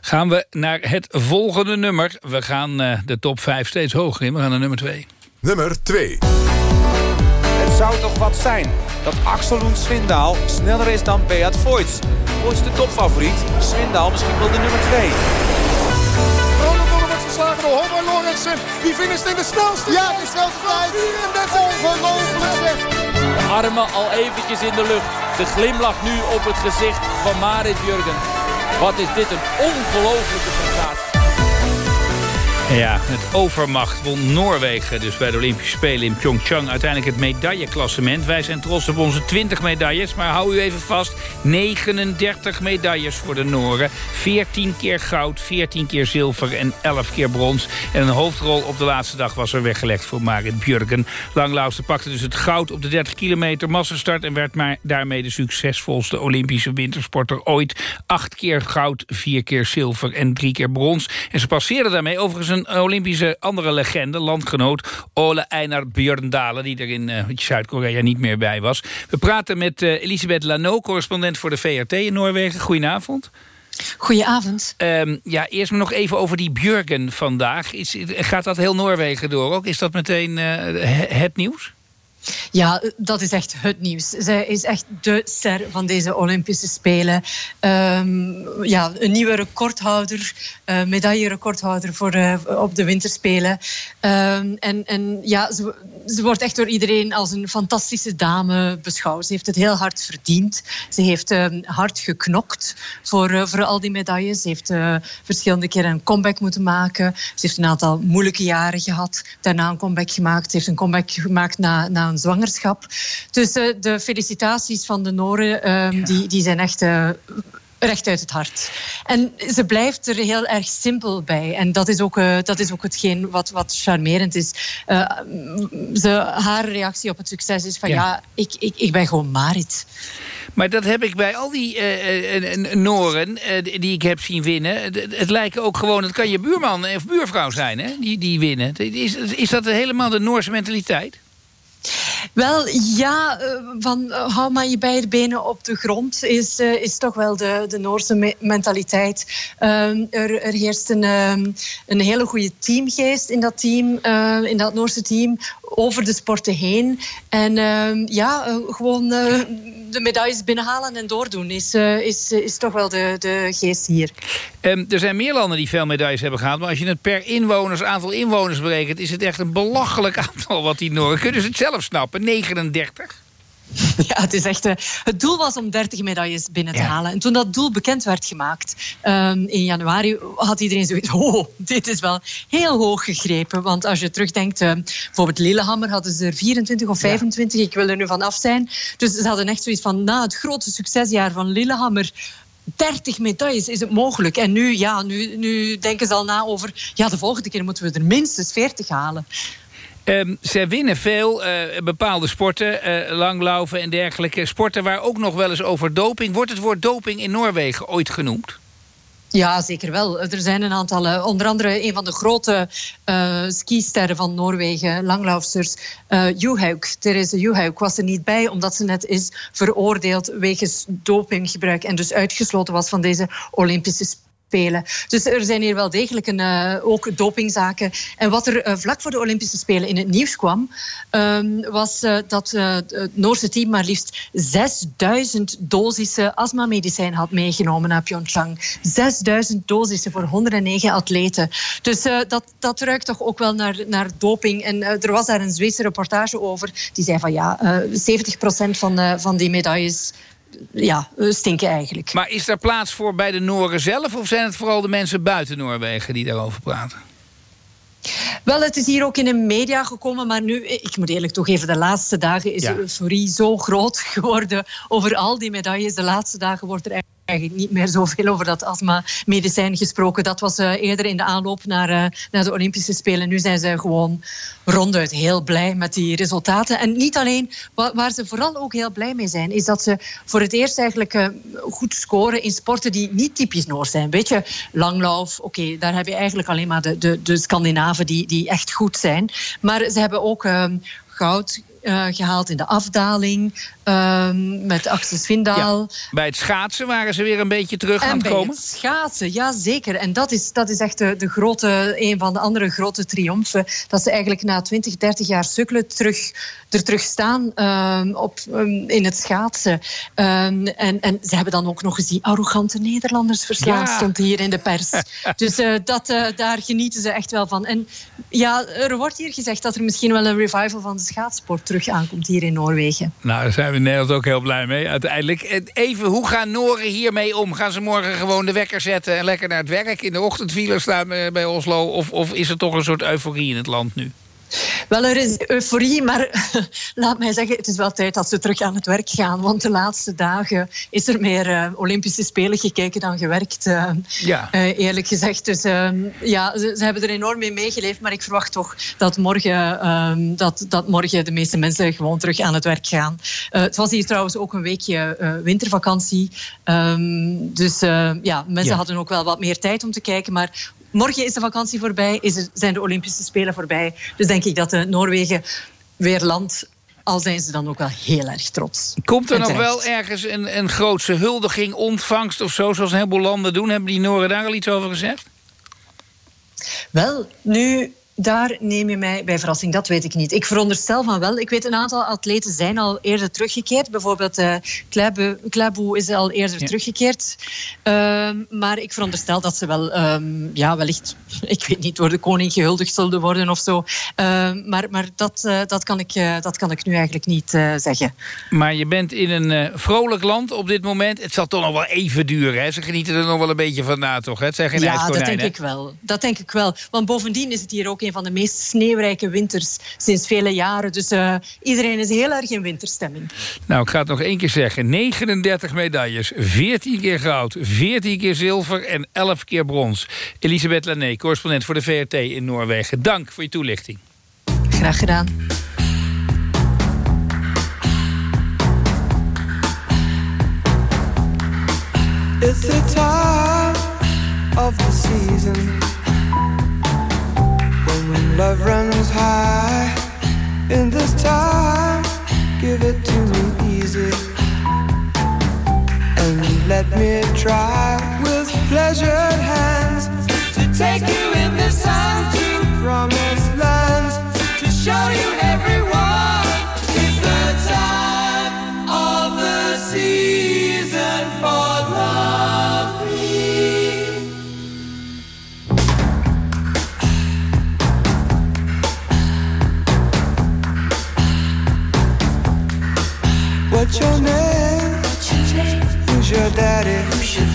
Gaan we naar het volgende nummer. We gaan uh, de top vijf steeds hoger in. We gaan naar nummer twee. Nummer 2. Het zou toch wat zijn dat Axel Loen Swindaal sneller is dan Beat Voigt. Voigt de topfavoriet, Swindaal misschien wel de nummer 2. Ronald Donner wordt verslagen door Homer Lorentzen. Die finisht in de snelste Ja, de snelste tijd. 34 Ongelooflijk zeg. De armen al eventjes in de lucht. De glimlach nu op het gezicht van Marit Jurgen. Wat is dit een ongelofelijke prestatie. Ja, het overmacht won Noorwegen dus bij de Olympische Spelen in Pyeongchang. Uiteindelijk het medailleklassement. Wij zijn trots op onze 20 medailles, maar hou u even vast. 39 medailles voor de Noren. 14 keer goud, 14 keer zilver en 11 keer brons. En een hoofdrol op de laatste dag was er weggelegd voor Marit Björgen. Langlauste pakte dus het goud op de 30 kilometer massastart... en werd maar daarmee de succesvolste Olympische wintersporter ooit. Acht keer goud, vier keer zilver en drie keer brons. En ze passeerde daarmee overigens een Olympische andere legende, landgenoot... Ole Einar Björndalen, die er in uh, Zuid-Korea niet meer bij was. We praten met uh, Elisabeth Lano, correspondent voor de VRT in Noorwegen. Goedenavond. Goedenavond. Um, ja, eerst maar nog even over die Björgen vandaag. Is, gaat dat heel Noorwegen door ook? Is dat meteen uh, het nieuws? Ja, dat is echt het nieuws. Zij is echt de ster van deze Olympische Spelen. Um, ja, een nieuwe recordhouder, uh, medaillerecordhouder voor, uh, op de Winterspelen. Um, en, en ja, ze, ze, wordt echt door iedereen als een fantastische dame beschouwd. Ze heeft het heel hard verdiend. Ze heeft um, hard geknokt voor, uh, voor al die medailles. Ze heeft verschillende keren een comeback moeten maken. Ze heeft een aantal moeilijke jaren gehad. Daarna een comeback gemaakt. Ze heeft een comeback gemaakt na, na zwangerschap. Dus eh, de felicitaties van de Noren, ehm, die, die zijn echt eh, recht uit het hart. En ze blijft er heel erg simpel bij. En dat is ook, eh, dat is ook hetgeen wat, wat charmerend is. Ze, haar reactie op het succes is van ja, Ja. ik, ik, ik ben gewoon Marit. Maar dat heb ik bij al die Noren die die ik heb zien winnen. Het, het lijken ook gewoon, het kan je buurman of buurvrouw zijn, hè, die, die winnen. Is, is dat helemaal de Noorse mentaliteit? Wel, ja, eh, van eh, hou maar je beide benen op de grond is, eh, is toch wel de, de Noorse me- mentaliteit. Ehm, er, er heerst een, ehm, een hele goede teamgeest in dat team, in dat Noorse team, over de sporten heen. En ehm, ja, eh, gewoon eh, de medailles binnenhalen en doordoen is, eh, is, is toch wel de, de geest hier. Ehm, er zijn meer landen die veel medailles hebben gehaald. Maar als je het per inwoners, aantal inwoners berekent... is het echt een belachelijk [LAUGHS] aantal wat die Noren... Kunnen ze het zelf snappen? 39? [LAUGHS] Ja, het is echt. eh, het doel was om 30 medailles binnen te halen. En toen dat doel bekend werd gemaakt ehm, in januari, had iedereen zoiets. Oh, dit is wel heel hoog gegrepen. Want als je terugdenkt, eh, bijvoorbeeld Lillehammer hadden ze er 24 of 25. Ik wil er nu van af zijn. Dus ze hadden echt zoiets van: na het grote succesjaar van Lillehammer. 30 medailles, is het mogelijk? En nu, ja, nu, nu denken ze al na over... ja, de volgende keer moeten we er minstens 40 halen. Ehm, zij winnen veel eh, bepaalde sporten, eh, langlaufen en dergelijke. Sporten waar ook nog wel eens over doping... Wordt het woord doping in Noorwegen ooit genoemd? Ja, zeker wel. Er zijn een aantal, eh, onder andere een van de grote eh skisterren van Noorwegen, langlaufsters, eh Johaug, Therese was er niet bij omdat ze net is veroordeeld wegens dopinggebruik en dus uitgesloten was van deze Olympische Spelen. Dus er zijn hier wel degelijk een, eh, ook dopingzaken. En wat er eh, vlak voor de Olympische Spelen in het nieuws kwam, ehm, was eh, dat het Noorse team maar liefst 6000 dosissen astmamedicijn had meegenomen naar Pyeongchang. 6000 dosissen voor 109 atleten. Dus dat, dat ruikt toch ook wel naar, naar doping. En er was daar een Zweedse reportage over. Die zei van ja, eh 70% van, van die medailles ja, stinken eigenlijk. Maar is er plaats voor bij de Nooren zelf... of zijn het vooral de mensen buiten Noorwegen die daarover praten? Wel, het is hier ook in de media gekomen, maar nu, ik moet eerlijk toegeven, de laatste dagen is Ja. de euforie zo groot geworden over al die medailles. De laatste dagen wordt er eigenlijk niet meer zoveel over dat astma-medicijn gesproken. Dat was eh, eerder in de aanloop naar, eh, naar de Olympische Spelen. Nu zijn ze gewoon ronduit heel blij met die resultaten. En niet alleen, wa- waar ze vooral ook heel blij mee zijn, is dat ze voor het eerst eigenlijk eh, goed scoren in sporten die niet typisch Noors zijn. Weet je, langlauf, oké, daar heb je eigenlijk alleen maar de, de, de Scandinaven die, die echt goed zijn. Maar ze hebben ook ehm, goud eh, gehaald in de afdaling ehm, met Axel Swindaal. Bij het schaatsen waren ze weer een beetje terug aan En het bij komen? het schaatsen, ja zeker. En dat is, dat is echt de, de grote, een van de andere grote triomfen. Dat ze eigenlijk na 20, 30 jaar sukkelen terug, er terug staan ehm, op, ehm, in het schaatsen. En, en ze hebben dan ook nog eens die arrogante Nederlanders verslaan, Ja. stond hier in de pers. [LAUGHS] dus eh, dat, eh, daar genieten ze echt wel van. En ja, er wordt hier gezegd dat er misschien wel een revival van de schaatsport terug aankomt hier in Noorwegen. Nou, daar zijn we in Nederland ook heel blij mee, uiteindelijk. En Even, hoe gaan Noren hiermee om? Gaan ze morgen gewoon de wekker zetten en lekker naar het werk... in de ochtendfile staan eh, bij Oslo? Of, of is er toch een soort euforie in het land nu? Wel, er is euforie, maar [LAUGHS] laat mij zeggen, het is wel tijd dat ze terug aan het werk gaan. Want de laatste dagen is er meer eh, Olympische Spelen gekeken dan gewerkt, eh, Ja. eh, eerlijk gezegd. Dus ehm, ja, ze, ze hebben er enorm mee meegeleefd. Maar ik verwacht toch dat morgen, ehm, dat, dat morgen de meeste mensen gewoon terug aan het werk gaan. Het was hier trouwens ook een weekje wintervakantie. Ehm, dus ja, mensen Ja. hadden ook wel wat meer tijd om te kijken. Maar morgen is de vakantie voorbij, is er, zijn de Olympische Spelen voorbij. Dus denk ik dat de Noorwegen weer landt. Al zijn ze dan ook wel heel erg trots. Komt er nog wel ergens een, een grootse huldiging, ontvangst of zo... zoals een heleboel landen doen? Hebben die Noren daar al iets over gezegd? Wel, nu, daar neem je mij bij verrassing. Dat weet ik niet. Ik veronderstel van wel. Ik weet een aantal atleten zijn al eerder teruggekeerd. Bijvoorbeeld Kleibo is al eerder Ja. teruggekeerd. Ehm, maar ik veronderstel dat ze wel, ehm, ja, wellicht, [LAUGHS] ik weet niet, door de koning gehuldigd zullen worden of zo. Ehm, maar maar dat, eh, dat, kan ik, eh, dat kan ik nu eigenlijk niet zeggen. Maar je bent in een vrolijk land op dit moment. Het zal toch nog wel even duren, hè? Ze genieten er nog wel een beetje van na, toch? hè? Het zijn geen ja, dat denk ik wel. Dat denk ik wel. Want bovendien is het hier ook een een van de meest sneeuwrijke winters sinds vele jaren. Dus uh, iedereen is heel erg in winterstemming. Nou, ik ga het nog één keer zeggen. 39 medailles, 14 keer goud, 14 keer zilver en 11 keer brons. Elisabeth Lané, correspondent voor de VRT in Noorwegen. Dank voor je toelichting. Graag gedaan. It's the time of the season love runs high. In this time, give it to me easy and let me try with pleasured hands to take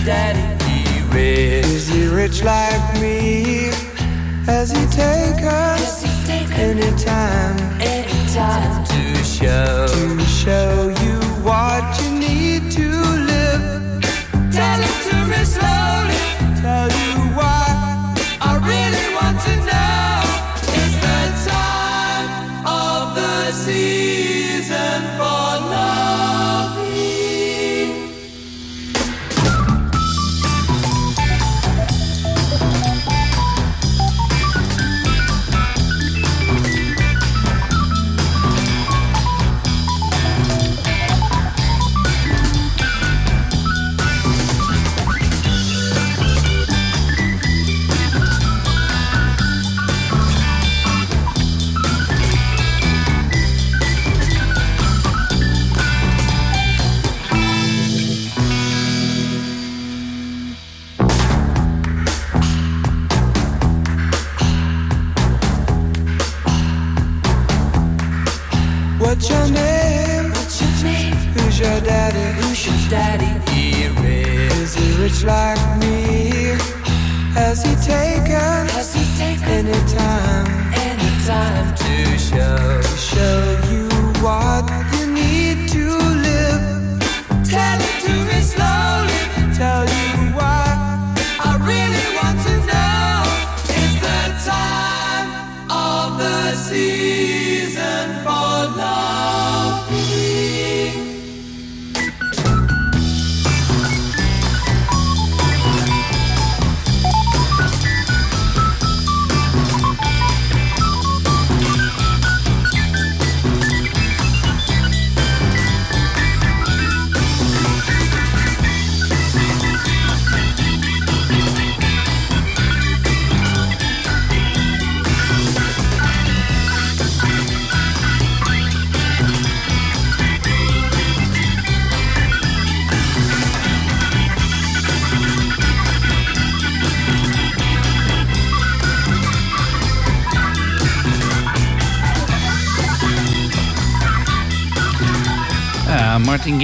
daddy? He rich. Is he rich like me? Has he take us anytime? Anytime to show to show you Is like me? Has he taken? Has he taken anytime? Anytime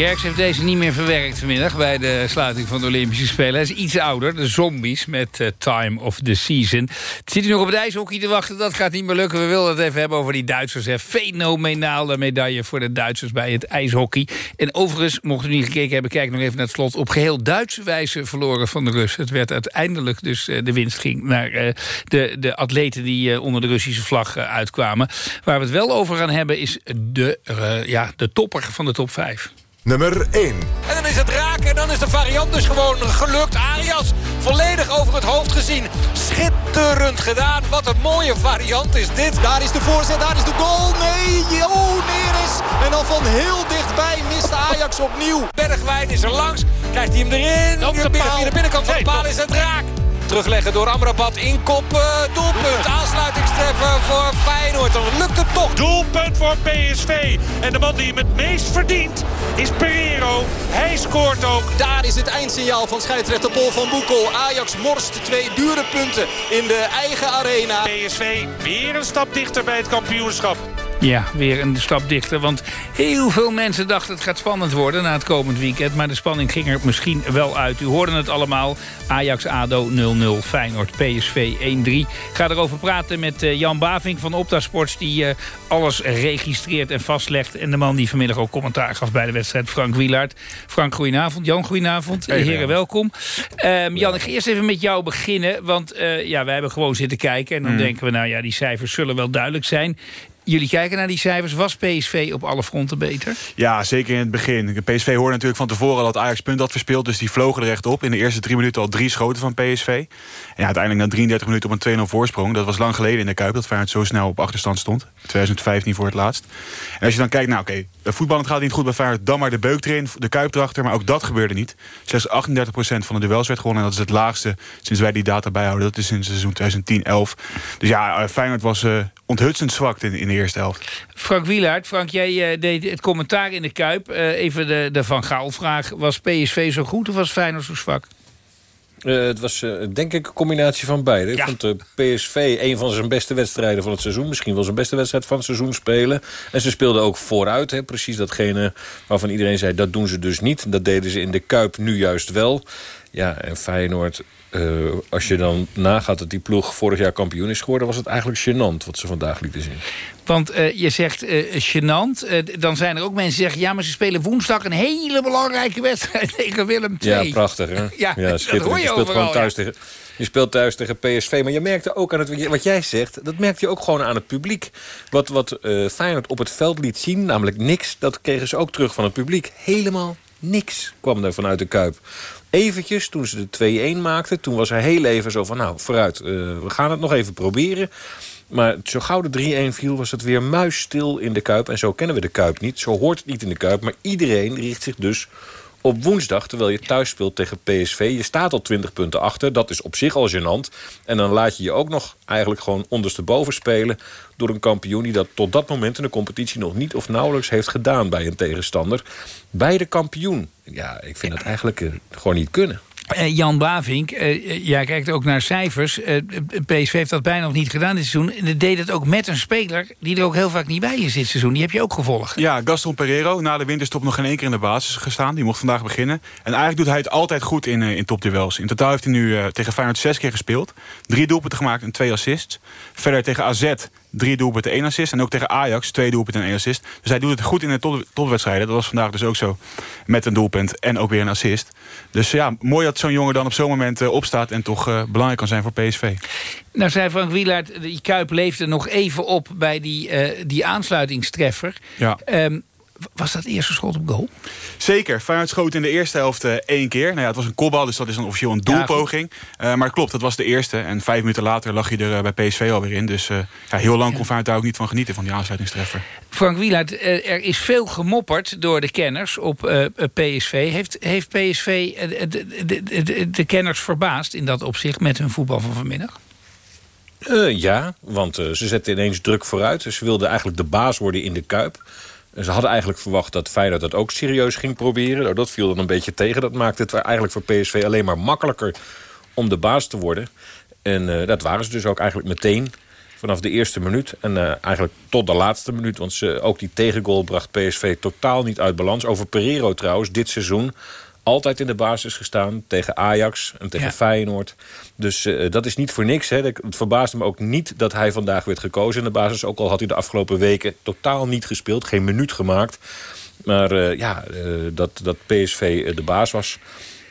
Gerks heeft deze niet meer verwerkt vanmiddag... bij de sluiting van de Olympische Spelen. Hij is iets ouder, de zombies, met eh, Time of the Season. Zit u nog op het ijshockey te wachten? Dat gaat niet meer lukken. We wilden het even hebben over die Duitsers. Hè. Fenomenale medaille voor de Duitsers bij het ijshockey. En overigens, mocht u niet gekeken hebben... kijk nog even naar het slot. Op geheel Duitse wijze verloren van de Russen. Het werd uiteindelijk dus eh, de winst ging naar eh, de, de atleten... die onder de Russische vlag uitkwamen. Waar we het wel over gaan hebben is de, ja, de topper van de top 5. Nummer 1. En dan is het raken en dan is de variant dus gewoon gelukt. Arias volledig over het hoofd gezien. Schitterend gedaan. Wat een mooie variant is dit. Daar is de voorzet, daar is de goal. Nee, oh, Neres. En dan van heel dichtbij mist Ajax opnieuw. Bergwijn is er langs. Krijgt hij hem erin. Op de paal. De binnenkant van de paal is het raak. Terugleggen door Amrabat. Inkop, eh, doelpunt. Aansluitingstreffer voor Feyenoord. Dan lukt het toch. Doelpunt voor PSV. En de man die hem het meest verdient is Pereiro. Hij scoort ook. Daar is het eindsignaal van scheidsrechter Paul van Boekel. Ajax morst twee dure punten in de eigen arena. PSV weer een stap dichter bij het kampioenschap. Ja, weer een stap dichter. Want heel veel mensen dachten het gaat spannend worden na het komend weekend. Maar de spanning ging er misschien wel uit. U hoorde het allemaal. Ajax-ADO 0-0, Feyenoord PSV 1-3. Ik ga erover praten met eh, Jan Bavink van Opta Sports... die uh, alles registreert en vastlegt. En de man die vanmiddag ook commentaar gaf bij de wedstrijd, Frank Wielaert. Frank, goedenavond. Jan, goedenavond. Hey, Heren, welkom. Um, Jan, ik ga eerst even met jou beginnen. Want uh, ja, wij hebben gewoon zitten kijken. En dan mm. denken we, nou ja, die cijfers zullen wel duidelijk zijn. Jullie kijken naar die cijfers. Was PSV op alle fronten beter? Ja, zeker in het begin. PSV hoorde natuurlijk van tevoren dat Ajax punt had verspeeld. Dus die vlogen er echt op. In de eerste drie minuten al drie schoten van PSV. En uiteindelijk na 33 minuten op een 2-0 voorsprong. Dat was lang geleden in de Kuip. Dat Feyenoord zo snel op achterstand stond. 2015 voor het laatst. En als je dan kijkt, nou oké, okay, voetballend gaat niet goed bij Feyenoord. Dan maar de beuk erin, de Kuip erachter. Maar ook dat gebeurde niet. Slechts 38% van de duels werd gewonnen. En dat is het laagste sinds wij die data bijhouden. Dat is sinds seizoen 2010-11. Dus ja, Feyenoord was uh, onthutsend zwak in, in de eerste helft. Frank Wielaert, Frank, jij uh, deed het commentaar in de Kuip. Uh, even de, de Van Gaal-vraag. Was PSV zo goed of was Feyenoord zo zwak? Uh, het was uh, denk ik een combinatie van beide. Ja. Ik vond uh, PSV een van zijn beste wedstrijden van het seizoen. Misschien wel zijn beste wedstrijd van het seizoen spelen. En ze speelden ook vooruit. Hè, precies datgene waarvan iedereen zei, dat doen ze dus niet. Dat deden ze in de Kuip nu juist wel. Ja, en Feyenoord uh, als je dan nagaat dat die ploeg vorig jaar kampioen is geworden... was het eigenlijk gênant wat ze vandaag lieten zien. Want uh, je zegt uh, gênant. dan zijn er ook mensen die zeggen... ja, maar ze spelen woensdag een hele belangrijke wedstrijd [LAUGHS] tegen Willem II. Ja, prachtig hè? [LAUGHS] ja, ja schitterend. je, je speelt gewoon thuis ja. tegen... Je speelt thuis tegen PSV, maar je merkte ook aan het, wat jij zegt... dat merkte je ook gewoon aan het publiek. Wat, wat Feyenoord op het veld liet zien, namelijk niks... dat kregen ze ook terug van het publiek. Helemaal niks kwam er vanuit de Kuip eventjes, toen ze de 2-1 maakten... toen was hij heel even zo van, nou, vooruit, uh, we gaan het nog even proberen. Maar zo gauw de 3-1 viel, was het weer muisstil in de Kuip. En zo kennen we de Kuip niet, zo hoort het niet in de Kuip. Maar iedereen richt zich dus op woensdag, terwijl je thuis speelt tegen PSV. Je staat al 20 punten achter, dat is op zich al gênant. En dan laat je je ook nog eigenlijk gewoon ondersteboven spelen... door een kampioen die dat tot dat moment in de competitie... nog niet of nauwelijks heeft gedaan bij een tegenstander. Bij de kampioen. Ja, ik vind het eigenlijk uh, gewoon niet kunnen. Uh, Jan Bavink, uh, jij kijkt ook naar cijfers. Uh, PSV heeft dat bijna nog niet gedaan dit seizoen. En deed het ook met een speler die er ook heel vaak niet bij is dit seizoen. Die heb je ook gevolgd. Ja, Gaston Pereiro. Na de winterstop nog geen één keer in de basis gestaan. Die mocht vandaag beginnen. En eigenlijk doet hij het altijd goed in, in topduels. In totaal heeft hij nu tegen Feyenoord zes keer gespeeld. Drie doelpunten gemaakt en twee assists. Verder tegen AZ drie doelpunten, één assist. En ook tegen Ajax twee doelpunten en één assist. Dus hij doet het goed in de top, topwedstrijden. Dat was vandaag dus ook zo. Met een doelpunt en ook weer een assist. Dus ja, mooi dat zo'n jongen dan op zo'n moment uh, opstaat... en toch uh, belangrijk kan zijn voor PSV. Nou zei Frank Wielaert, die Kuip leefde nog even op... bij die, uh, die aansluitingstreffer. Ja. Um, was dat eerste schot op goal? Zeker. Feyenoord schoot in de eerste helft uh, één keer. Nou ja, het was een kopbal, dus dat is dan officieel een doelpoging. Ja, uh, maar klopt, dat was de eerste. En vijf minuten later lag hij er uh, bij PSV alweer in. Dus ja, heel lang kon Feyenoord daar ook niet van genieten, van die aansluitingstreffer. Frank Wielaert, er is veel gemopperd door de kenners op PSV. Heeft, heeft PSV de, de, de, de, kenners verbaasd in dat opzicht met hun voetbal van vanmiddag? ja, want ze zetten ineens druk vooruit. Ze wilden eigenlijk de baas worden in de Kuip. Ze hadden eigenlijk verwacht dat Feyenoord dat ook serieus ging proberen. Nou, dat viel dan een beetje tegen. Dat maakte het eigenlijk voor PSV alleen maar makkelijker om de baas te worden. En uh, dat waren ze dus ook eigenlijk meteen vanaf de eerste minuut. En uh, eigenlijk tot de laatste minuut. Want ook die tegengoal bracht PSV totaal niet uit balans. Over Pereiro trouwens, dit seizoen altijd in de basis gestaan tegen Ajax en tegen ja. Feyenoord. Dus uh, dat is niet voor niks. Hè. Het verbaasde me ook niet dat hij vandaag werd gekozen in de basis. Ook al had hij de afgelopen weken totaal niet gespeeld. Geen minuut gemaakt. Maar uh, ja, uh, dat, dat PSV de baas was...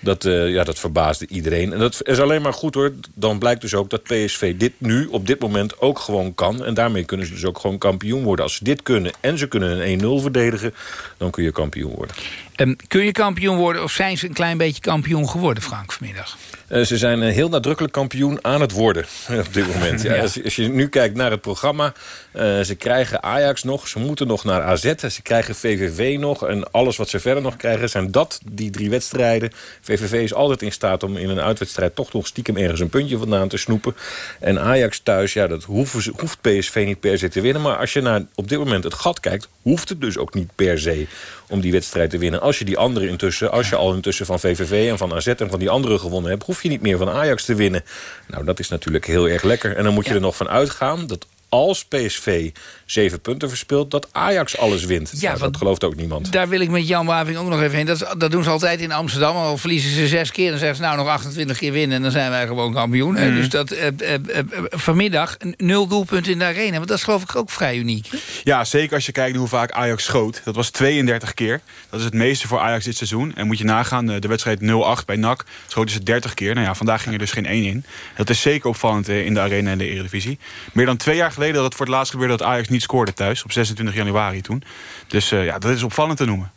Dat, uh, ja, dat verbaasde iedereen. En dat is alleen maar goed hoor. Dan blijkt dus ook dat PSV dit nu op dit moment ook gewoon kan. En daarmee kunnen ze dus ook gewoon kampioen worden. Als ze dit kunnen en ze kunnen een 1-0 verdedigen... dan kun je kampioen worden. Um, kun je kampioen worden of zijn ze een klein beetje kampioen geworden, Frank, vanmiddag? Uh, ze zijn uh, heel nadrukkelijk kampioen aan het worden [LAUGHS] op dit moment. Ja, als, als, je nu kijkt naar het programma... Uh, ze krijgen Ajax nog, ze moeten nog naar AZ... ze krijgen VVV nog en alles wat ze verder nog krijgen... zijn dat, die drie wedstrijden. VVV is altijd in staat om in een uitwedstrijd... toch nog stiekem ergens een puntje vandaan te snoepen. En Ajax thuis, ja, dat hoeft, hoeft PSV niet per se te winnen. Maar als je naar op dit moment het gat kijkt... hoeft het dus ook niet per se om die wedstrijd te winnen. Als je die andere intussen, als je al intussen van VVV en van AZ en van die andere gewonnen hebt... hoef je niet meer van Ajax te winnen. Nou, dat is natuurlijk heel erg lekker. En dan moet je ja. er nog van uitgaan dat als PSV zeven punten verspeelt... dat Ajax alles wint. Ja, Nou, dat gelooft ook niemand. Daar wil ik met Jan Waving ook nog even heen. Dat, dat doen ze altijd in Amsterdam. Al verliezen ze zes keer. Dan zeggen ze nou nog 28 keer winnen. En dan zijn wij gewoon kampioen. Mhm. Dus dat eh, eh, eh, eh, vanmiddag een nul doelpunt in de arena. Want dat is geloof ik ook vrij uniek. Ja, zeker als je kijkt hoe vaak Ajax schoot. Dat was 32 keer. Dat is het meeste voor Ajax dit seizoen. En moet je nagaan, eh, de wedstrijd 0-8 bij NAC schoten ze 30 keer. Nou ja, vandaag ging er dus geen 1 in. Dat is zeker opvallend in de arena en de Eredivisie. Meer dan twee jaar geleden dat het voor het laatst gebeurde... dat Ajax niet scoorde thuis, op 26 januari toen. Dus eh, ja, dat is opvallend te noemen.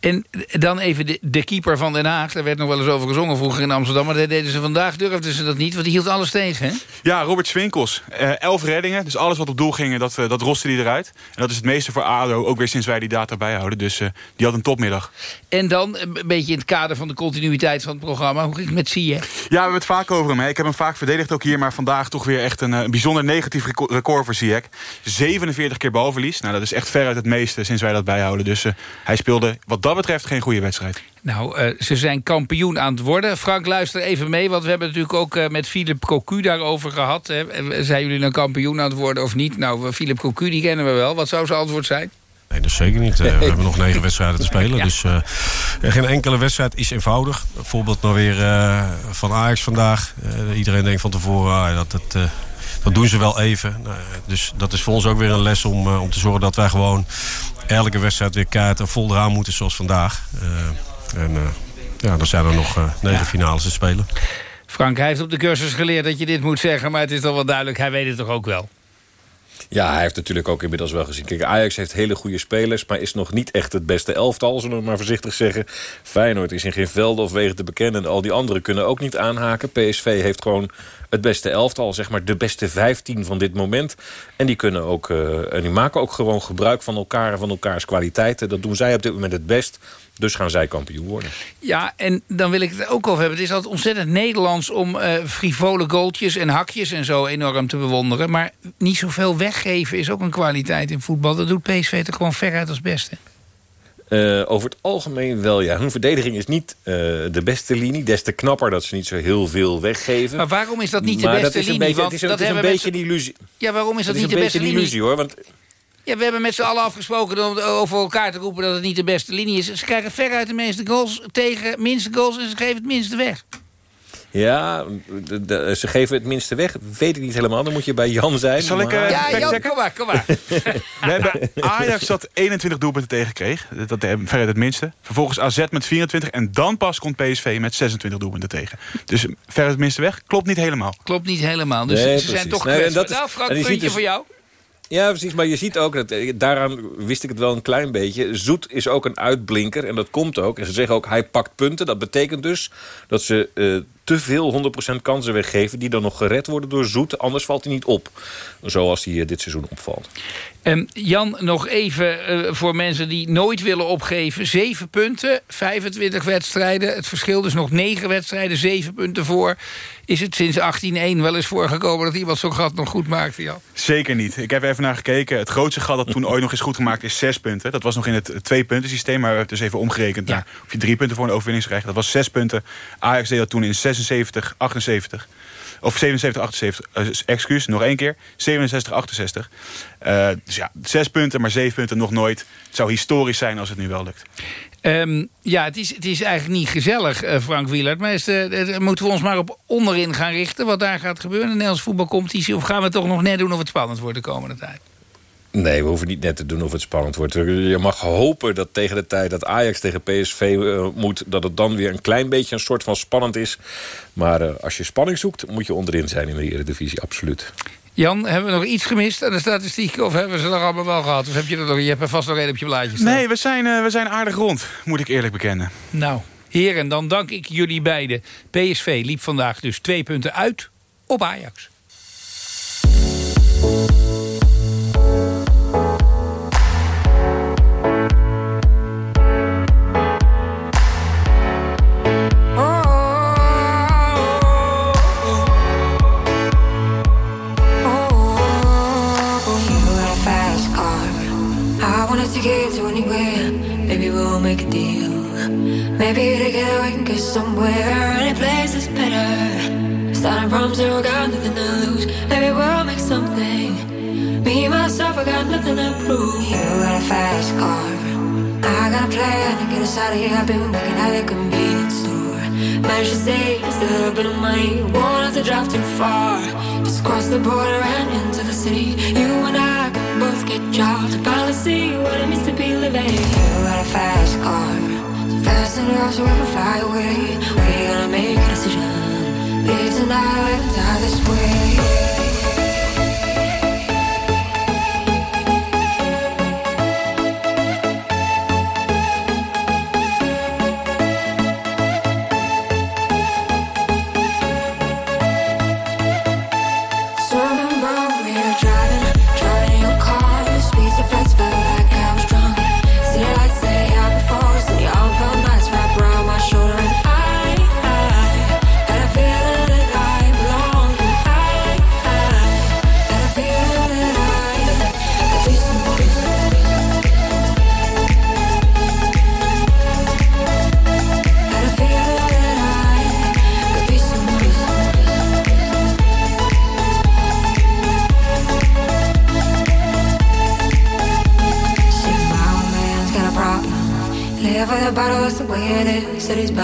En dan even de, de keeper van Den Haag. Daar werd nog wel eens over gezongen vroeger in Amsterdam. Maar dat deden ze vandaag, durfden ze dat niet. Want die hield alles tegen, hè? Ja, Robert Swinkels. Eh, elf reddingen. Dus alles wat op doel ging, dat, eh, dat roste hij eruit. En dat is het meeste voor ADO. Ook weer sinds wij die data bijhouden. Dus eh, die had een topmiddag. En dan, een beetje in het kader van de continuïteit van het programma... hoe ging het met Zie Ja, we hebben het vaak over hem. Hè. Ik heb hem vaak verdedigd ook hier. Maar vandaag toch weer echt een, eh, bijzonder negatief reco- record voor Ziyech. 47 keer balverlies. Nou, dat is echt veruit het meeste sinds wij dat bijhouden. Dus eh, hij speelde wat dat betreft geen goede wedstrijd. Nou, eh, ze zijn kampioen aan het worden. Frank, luister even mee, want we hebben natuurlijk ook eh, met Philip Cocu daarover gehad. Hè. En Zijn jullie nou kampioen aan het worden of niet? Nou, Philip Cocu, die kennen we wel. Wat zou zijn antwoord zijn? Nee, dat zeker niet. Eh, [LAUGHS] we hebben nog negen wedstrijden te spelen. [LAUGHS] Ja. Dus eh, geen enkele wedstrijd is eenvoudig. Bijvoorbeeld nou weer eh, van Ajax vandaag. Eh, iedereen denkt van tevoren, ah, dat, eh, dat doen ze wel even. Nou, dus dat is voor ons ook weer een les om, eh, om te zorgen dat wij gewoon elke wedstrijd weer kaart en vol eraan moeten zoals vandaag. Eh, en eh, ja, dan zijn er nog eh, negen finales te spelen. Frank, hij heeft op de cursus geleerd dat je dit moet zeggen... maar het is toch wel duidelijk, hij weet het toch ook wel? Ja, hij heeft natuurlijk ook inmiddels wel gezien. Kijk, Ajax heeft hele goede spelers... maar is nog niet echt het beste elftal, zullen we maar voorzichtig zeggen. Feyenoord is in geen velden of wegen te bekennen... en al die anderen kunnen ook niet aanhaken. PSV heeft gewoon het beste elftal, zeg maar de beste 15 van dit moment. En die, kunnen ook, eh, en die maken ook gewoon gebruik van elkaar en van elkaars kwaliteiten. Dat doen zij op dit moment het best. Dus gaan zij kampioen worden. Ja, en dan wil ik het ook over hebben. Het is altijd ontzettend Nederlands om eh, frivole goaltjes en hakjes en zo enorm te bewonderen. Maar niet zoveel weggeven is ook een kwaliteit in voetbal. Dat doet PSV toch gewoon veruit als beste. Eh, over het algemeen wel, ja. Hun verdediging is niet eh, de beste linie. Des te knapper dat ze niet zo heel veel weggeven. Maar waarom is dat niet de Maar beste dat is een linie? Beetje, het is een, dat het is een beetje een illusie. Ja, waarom is dat, niet een de beste beetje een linie? illusie, hoor. Want Ja, we hebben met z'n allen afgesproken om over elkaar te roepen dat het niet de beste linie is. Ze krijgen veruit de meeste goals tegen, minste goals en ze geven het minste weg. Ja, de- de- ze geven het minste weg. Weet ik niet helemaal. Dan moet je bij Jan zijn. Zal ik, eh, Ja, Jan, kom maar, kom maar. [LAUGHS] We hebben Ajax dat 21 doelpunten tegenkreeg. Dat is veruit het minste. Vervolgens AZ met 24. En dan pas komt PSV met 26 doelpunten tegen. Dus veruit het minste weg. Klopt niet helemaal. Klopt niet helemaal. Dus Nee, ze zijn toch Nee, en kwetsbaar. dat is- Nou, Frank, en je ziet puntje dus- voor jou. Ja, precies. Maar je ziet ook, dat, eh, daaraan wist ik het wel een klein beetje. Zoet is ook een uitblinker. En dat komt ook. En ze zeggen ook, hij pakt punten. Dat betekent dus dat ze eh, te veel 100% kansen weggeven... die dan nog gered worden door Zoet. Anders valt hij niet op. Zoals hij eh, dit seizoen opvalt. En Jan, nog even eh, voor mensen die nooit willen opgeven. Zeven punten, 25 wedstrijden. Het verschil dus nog negen wedstrijden, zeven punten voor. Is het sinds 1801 wel eens voorgekomen dat iemand zo'n gat nog goed maakte, Jan? Zeker niet. Ik heb even naar gekeken. Het grootste gat dat toen ooit nog is goed gemaakt is zes punten. Dat was nog in het twee-punten systeem. Maar we hebben het dus even omgerekend naar of je drie punten voor een overwinning krijgt. Dat was zes punten. Ajax deed dat toen in 76, 78. Of 77, 78. eh, excuus, nog één keer. 67, 68. Eh, dus ja, zes punten, maar zeven punten nog nooit. Het zou historisch zijn als het nu wel lukt. Ehm, ja, het is, het is eigenlijk niet gezellig, eh, Frank Wielert. Maar moeten we ons maar op onderin gaan richten... wat daar gaat gebeuren in de Nederlandse voetbalcompetitie? Of gaan we toch nog net doen of het spannend wordt de komende tijd? Nee, we hoeven niet net te doen of het spannend wordt. Je mag hopen dat tegen de tijd dat Ajax tegen PSV eh, moet... dat het dan weer een klein beetje een soort van spannend is. Maar eh, als je spanning zoekt, moet je onderin zijn in de Eredivisie, absoluut. Jan, hebben we nog iets gemist aan de statistieken? Of hebben we ze er allemaal wel gehad? Of heb je er nog, je hebt er vast nog één op je blaadje staan. Nee, we zijn, eh, we zijn aardig rond, moet ik eerlijk bekennen. Nou, heren, dan dank ik jullie beiden. PSV liep vandaag dus twee punten uit op Ajax. Somewhere. Any place is better. Starting from zero, got nothing to lose. Maybe we'll make something. Me, myself, I got nothing to prove. You got a fast car. I got a plan to get us out of here. I've been working at a convenience store. Managed to save a little bit of money. Have to drive too far. Just cross the border and into the city. You and I can both get jobs. Finally see what it means to be living. You got a fast car. Fast enough so we can fly away. We're gonna make a decision. Live tonight live die this way.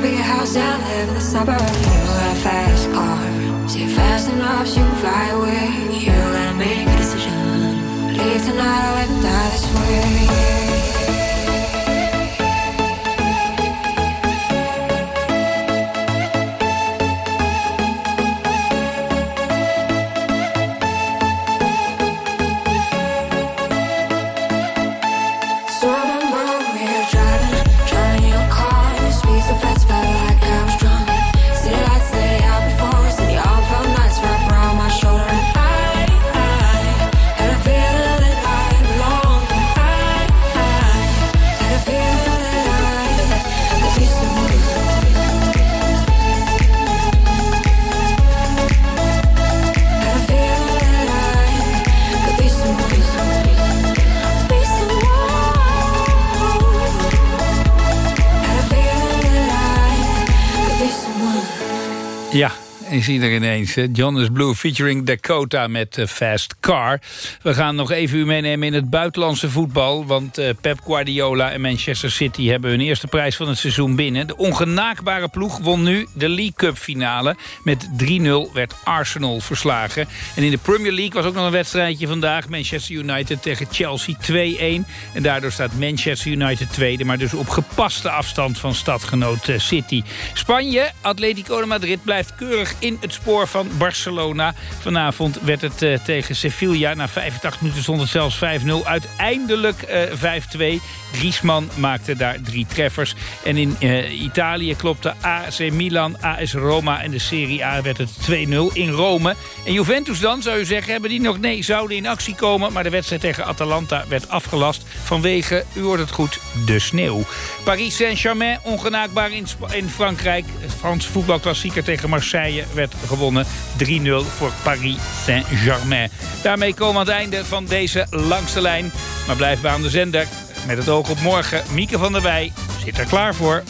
Buy a house and live in the suburbs. You got a fast car. See fast enough so you can fly away. You gotta make a decision. Leave tonight or and die this way. Ja, is ieder ineens. John is Blue featuring Dakota met eh, Fast Car. We gaan nog even u meenemen in het buitenlandse voetbal. Want eh, Pep Guardiola en Manchester City hebben hun eerste prijs van het seizoen binnen. De ongenaakbare ploeg won nu de League Cup finale. Met 3-0 werd Arsenal verslagen. En in de Premier League was ook nog een wedstrijdje vandaag. Manchester United tegen Chelsea 2-1. En daardoor staat Manchester United tweede. Maar dus op gepaste afstand van stadgenoot eh, City. Spanje, Atletico de Madrid blijft keurig in het spoor van Barcelona. Vanavond werd het eh, tegen Sevilla. Na 85 minuten stond het zelfs 5-0. Uiteindelijk eh, 5-2. Griezmann maakte daar drie treffers. En in eh, Italië klopte AC Milan, AS Roma en de Serie A werd het 2-0 in Rome. En Juventus dan, zou je zeggen, hebben die nog... Nee, zouden in actie komen, maar de wedstrijd tegen Atalanta werd afgelast... vanwege, u hoort het goed, de sneeuw. Paris Saint-Germain, ongenaakbaar in, in Frankrijk. Het Franse voetbalklassieker tegen Marseille werd gewonnen. 3-0 voor Paris Saint-Germain. Daarmee komen we aan het einde van deze langste lijn. Maar blijf bij aan de zender. Met het oog op morgen, Mieke van der Wij zit er klaar voor.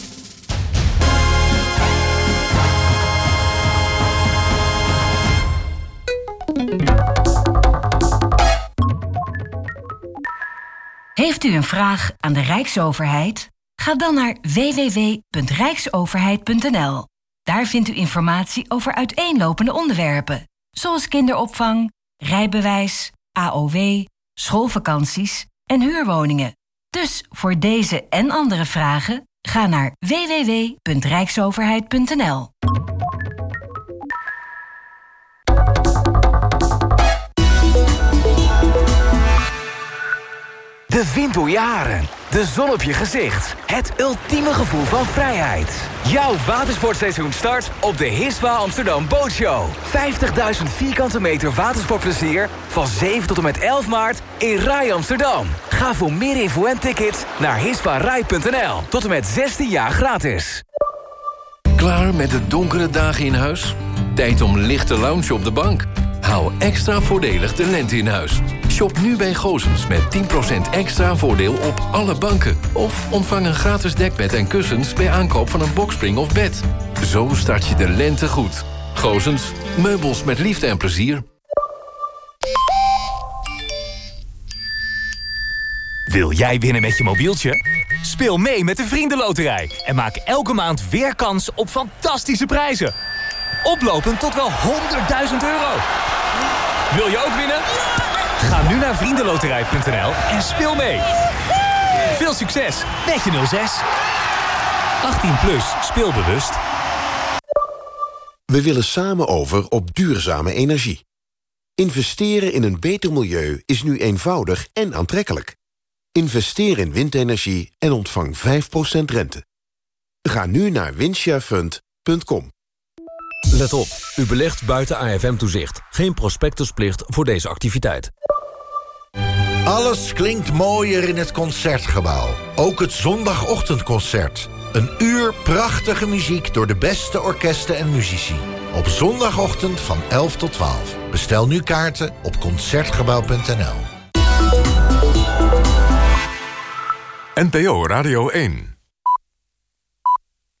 Heeft u een vraag aan de Rijksoverheid? Ga dan naar www.rijksoverheid.nl. Daar vindt u informatie over uiteenlopende onderwerpen, zoals kinderopvang, rijbewijs, AOW, schoolvakanties en huurwoningen. Dus voor deze en andere vragen ga naar www.rijksoverheid.nl. De wind door je haren. De zon op je gezicht. Het ultieme gevoel van vrijheid. Jouw watersportseizoen start op de Hiswa Amsterdam Bootshow. 50.000 vierkante meter watersportplezier van 7 tot en met 11 maart in Rai Amsterdam. Ga voor meer info en tickets naar hisparai.nl. Tot en met 16 jaar gratis. Klaar met de donkere dagen in huis? Tijd om lichte lounge op de bank? Hou extra voordelig de lente in huis. Shop nu bij Gozens met 10% extra voordeel op alle banken. Of ontvang een gratis dekbed en kussens bij aankoop van een bokspring of bed. Zo start je de lente goed. Gozens, meubels met liefde en plezier. Wil jij winnen met je mobieltje? Speel mee met de Vriendenloterij en maak elke maand weer kans op fantastische prijzen. Oplopend tot wel 100.000 euro. Wil je ook winnen? Ga nu naar vriendenloterij.nl en speel mee. Veel succes met je 06. 18 plus, speelbewust. We willen samen over op duurzame energie. Investeren in een beter milieu is nu eenvoudig en aantrekkelijk. Investeer in windenergie en ontvang 5% rente. Ga nu naar windsharefund.com. Let op, u belegt buiten AFM-toezicht. Geen prospectusplicht voor deze activiteit. Alles klinkt mooier in het Concertgebouw. Ook het zondagochtendconcert. Een uur prachtige muziek door de beste orkesten en muzici. Op zondagochtend van 11 tot 12. Bestel nu kaarten op Concertgebouw.nl. NPO Radio 1